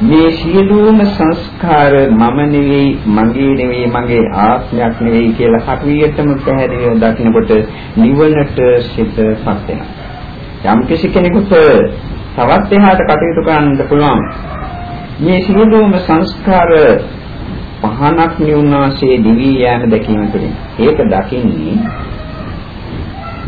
මේ සියලුම සංස්කාර මම නෙවෙයි මගේ නෙවෙයි මගේ ආත්මයක් නෙවෙයි කියලා හරියටම පැහැදිලිව දකිනකොට නිවනට සිතපත් වෙනවා. යම් කෙනෙකුට තවත් එහාට කටයුතු කරන්න පුළුවන්. මේ සියලුම සංස්කාර පහනක් නිවුනාසේ දිවි යෑම දැකීම තුළින්. ඒක දකින්නේ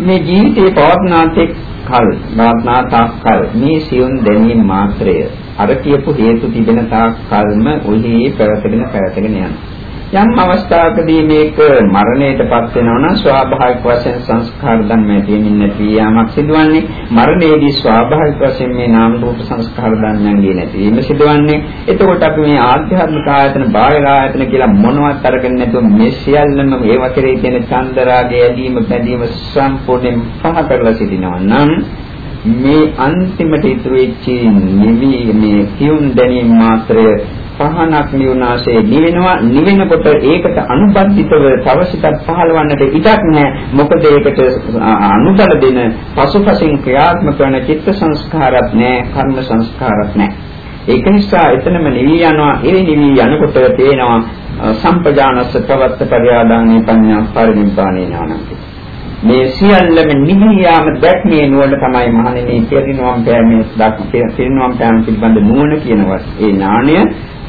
මේ ජීවිතේ පවත්නාතෙක් කල් නාත්නාතක් කල් මේ සියුම් දැනීම මාත්‍රය අර කියපු හේතු තිබෙන තාක් කල්ම ඔහි පැවතගෙන පැවතගෙන යනවා. යම් අවස්ථාවකදී මේක මරණයටපත් වෙනවා නම් ස්වාභාවික වශයෙන් සංස්කාර ධර්මයේ තියෙමින් නැති යාමක් සිදුවන්නේ. මරණයේදී ස්වාභාවික වශයෙන් මේ නාම රූප සංස්කාර ධර්මයන්ගේ නැතිවීම සිදුවන්නේ. එතකොට අපි මේ ආධ්‍යාත්මික ආයතන බාහිර ආයතන කියලා මොනවත් අරගෙන නැතුව මේ සියල්ලම ඒව කෙරෙහි තියෙන චන්දරාගය ඇදීම බැඳීම සම්පූර්ණයෙන් පහ කරලා සිටිනවා නම් මේ අන්තිමට ඉතුරු වෙච්ච නිවි මේ කියුම් දැනීම මාත්‍රය පහනක් නිවනාසේ නිවෙනවා. නිවෙනකොට ඒකට අනුබද්ධිතව තවසිතක් පහළවන්නට ඉඩක් නැහැ. මොකද ඒකට අනුබල දෙන පසුපසින් ක්‍රියාත්මක වන චිත්ත සංස්කාරත් නැහැ කර්ම සංස්කාරත් නැහැ. ඒක නිසා එතනම නිවි යනවා. ඒ නිවි යනකොට තේනවා සම්පජානස්ස ප්‍රවත්ත පරිආදානේ පඤ්ඤා පරිනිබ්බානේ ඥානන්ති මේ සියල්ලම නිහියාම දැක්මේ නුවණ තමයි මහණෙනි පිරිනවම් පෑමේ දක් පිරිනවම් පෑම පිළිබඳ නුවණ කියනවා. ඒ ඥාණය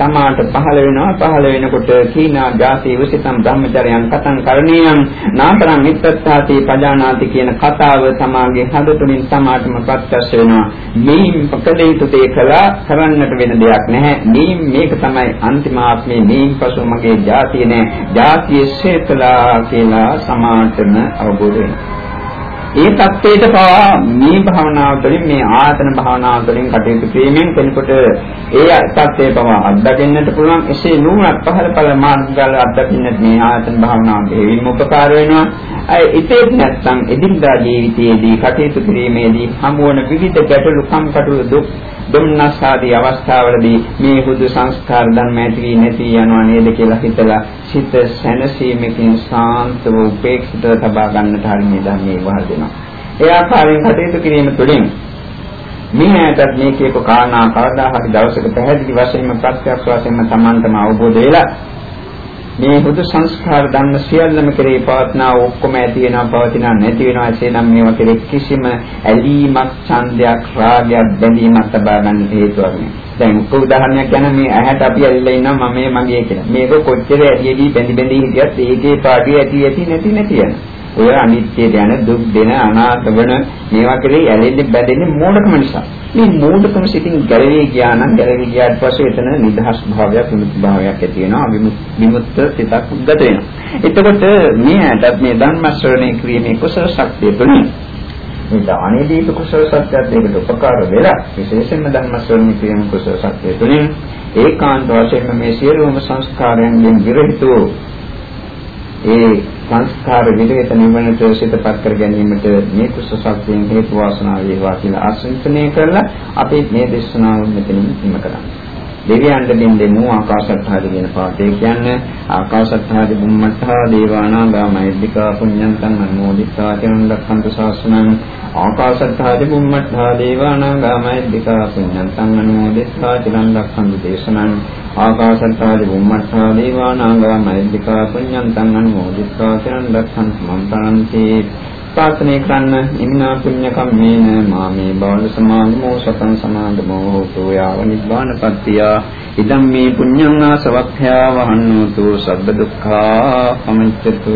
තමාට පහළ වෙනවා. පහළ වෙනකොට කීනා ජාති විසිතම් බ්‍රහ්මචර්යයන් කතං කරණීයම් නාතරං මිත්තත්තාති පජානාති කියන කතාව තමාගේ හද තුලින් තමාටම ප්‍රත්‍යක්ෂ වෙනවා. මේ පකදේතු තේ කළා කරන්නට වෙන දෙයක් නැහැ. මේ මේක තමයි අන්තිම ආත්මේ. මේ පසු මගේ ජාතිය නෑ. ජාතිය ශේතලා කියලා සමාන්තරන අවබෝධ වෙනවා. ඒ தත්ත්වයට පවා මේ භාවනාව තුළින් මේ ආයතන භාවනාව තුළින් කටයුතු කිරීමෙන් කෙනෙකුට ඒ தත්ත්වය පවා අත්දකින්නට පුළුවන්. එසේ නුවණක් පහළ පළ මාර්ගවල අත්දකින්නට මේ ආයතන භාවනාව දෙවිම උපකාර වෙනවා. අය ඉතේ නැත්නම් එදිනදා ජීවිතයේදී කටයුතු කිරීමේදී හමුවන විවිධ ගැටලු කම්කටොළු දුක් දුම්නස් ආදී අවස්ථාවලදී මේ බුදු සංස්කාර ධර්ම ඇති වී නැති යනවා නේද කියලා හිතලා සිත සැනසීමකින් සාන්තව උපේක්ෂිතව තබා ගන්නට හරිය ධර්මයේ වහල් දෙනවා. ඒ ආකාරයෙන් කටයුතු කිරීම තුළින් මේ ඇටත් මේ කියපු කාරණා කවදා හරි දවසක පැහැදිලි වශයෙන්ම ප්‍රත්‍යක්ෂ වශයෙන්ම Tamanටම අවබෝධ වෙලා මේ බුදු සංස්කාර ධර්ම සියල්ලම කෙරේ පවත්නා ඔක්කොම ඇති වෙනවා පවතිනා නැති වෙනවා එසේනම් මේවා කෙරේ කිසිම ඇලීමක් ඡන්දයක් රාගයක් බැඳීමක් තබා ගන්න හේතුවක් නෑ. දැන් උදාහරණයක් ගැන මේ ඇහැට අපි ඇවිල්ලා ඉන්නවා මම මේ මගේ කියලා. මේක කොච්චර ඇදීදී බැඳි බැඳි හිටියත් ඒකේ පාඩිය ඇති ඇති නැති නැති යනවා. ඔය අනිත්‍යයට යන දුක් දෙන අනාත්ම වන මේවා කෙරෙහි ඇලෙන්නේ බැඳෙන්නේ මෝඩකම නිසා. මේ මෝඩකම සිතින් ගැලවී ගියා නම් ගැලවී ගියාට පස්සේ එතන නිදහස් භාවයක් විමුක්ති භාවයක් ඇති වෙනවා. විමුක්ත සිතක් උද්ගත වෙනවා. එතකොට මේ ඇටත් මේ ධර්ම ශ්‍රවණය කිරීමේ කුසල ශක්තිය තුලින් මේ දානයේදී කුසල සත්‍යයත් ඒකට උපකාර වෙලා විශේෂයෙන්ම ධර්ම ශ්‍රවණය කිරීම කුසල ශක්තිය තුලින් ඒකාන්ත වශයෙන්ම මේ සියලුම සංස්කාරයන්ගෙන් විරහිතව ඒ සංස්කාර විදේත නිවනට සිතපත් කර ගැනීමට මේ කුසල ශක්තියෙන් හේතු වාසනා වේවා කියලා ආශිර්වාදනය කරලා අපි මේ දේශනාව මෙතනින් ඉම කරන්නේ. දෙවියන්ට දෙන්නේ නෝ ආකාශත්හාද කියන පාඩේ කියන්නේ ආකාශත්හාද බුම්මත්හා දේවානාගා මෛද්దికා පුඤ්ඤන්තං අනුමෝදිතා චරණ ලක්ඛන්තු ශාසනං ආකාශත්හාද බුම්මත්හා දේවානාගා මෛද්దికා පුඤ්ඤන්තං අනුමෝදිතා චරණ ලක්ඛන්තු දේශනං ආකාශත්හාද බුම්මත්හා දේවානාගා මෛද්దికා පුඤ්ඤන්තං අනුමෝදිතා චරණ ලක්ඛන්තු මන්තරන්ති පරන්ති පාසනේ කරන්න ඉන්නා පුඤ්ඤ කම්මේන මාමේ බාල සමාගමෝ සතං සමාගමෝ හෝතු යාව නිබ්බානපත්තිය ඉදම් මේ පුඤ්ඤං ආසවක්ඛ්‍යා වහන්නෝතු සබ්බ දුක්ඛා පමිච්ඡතු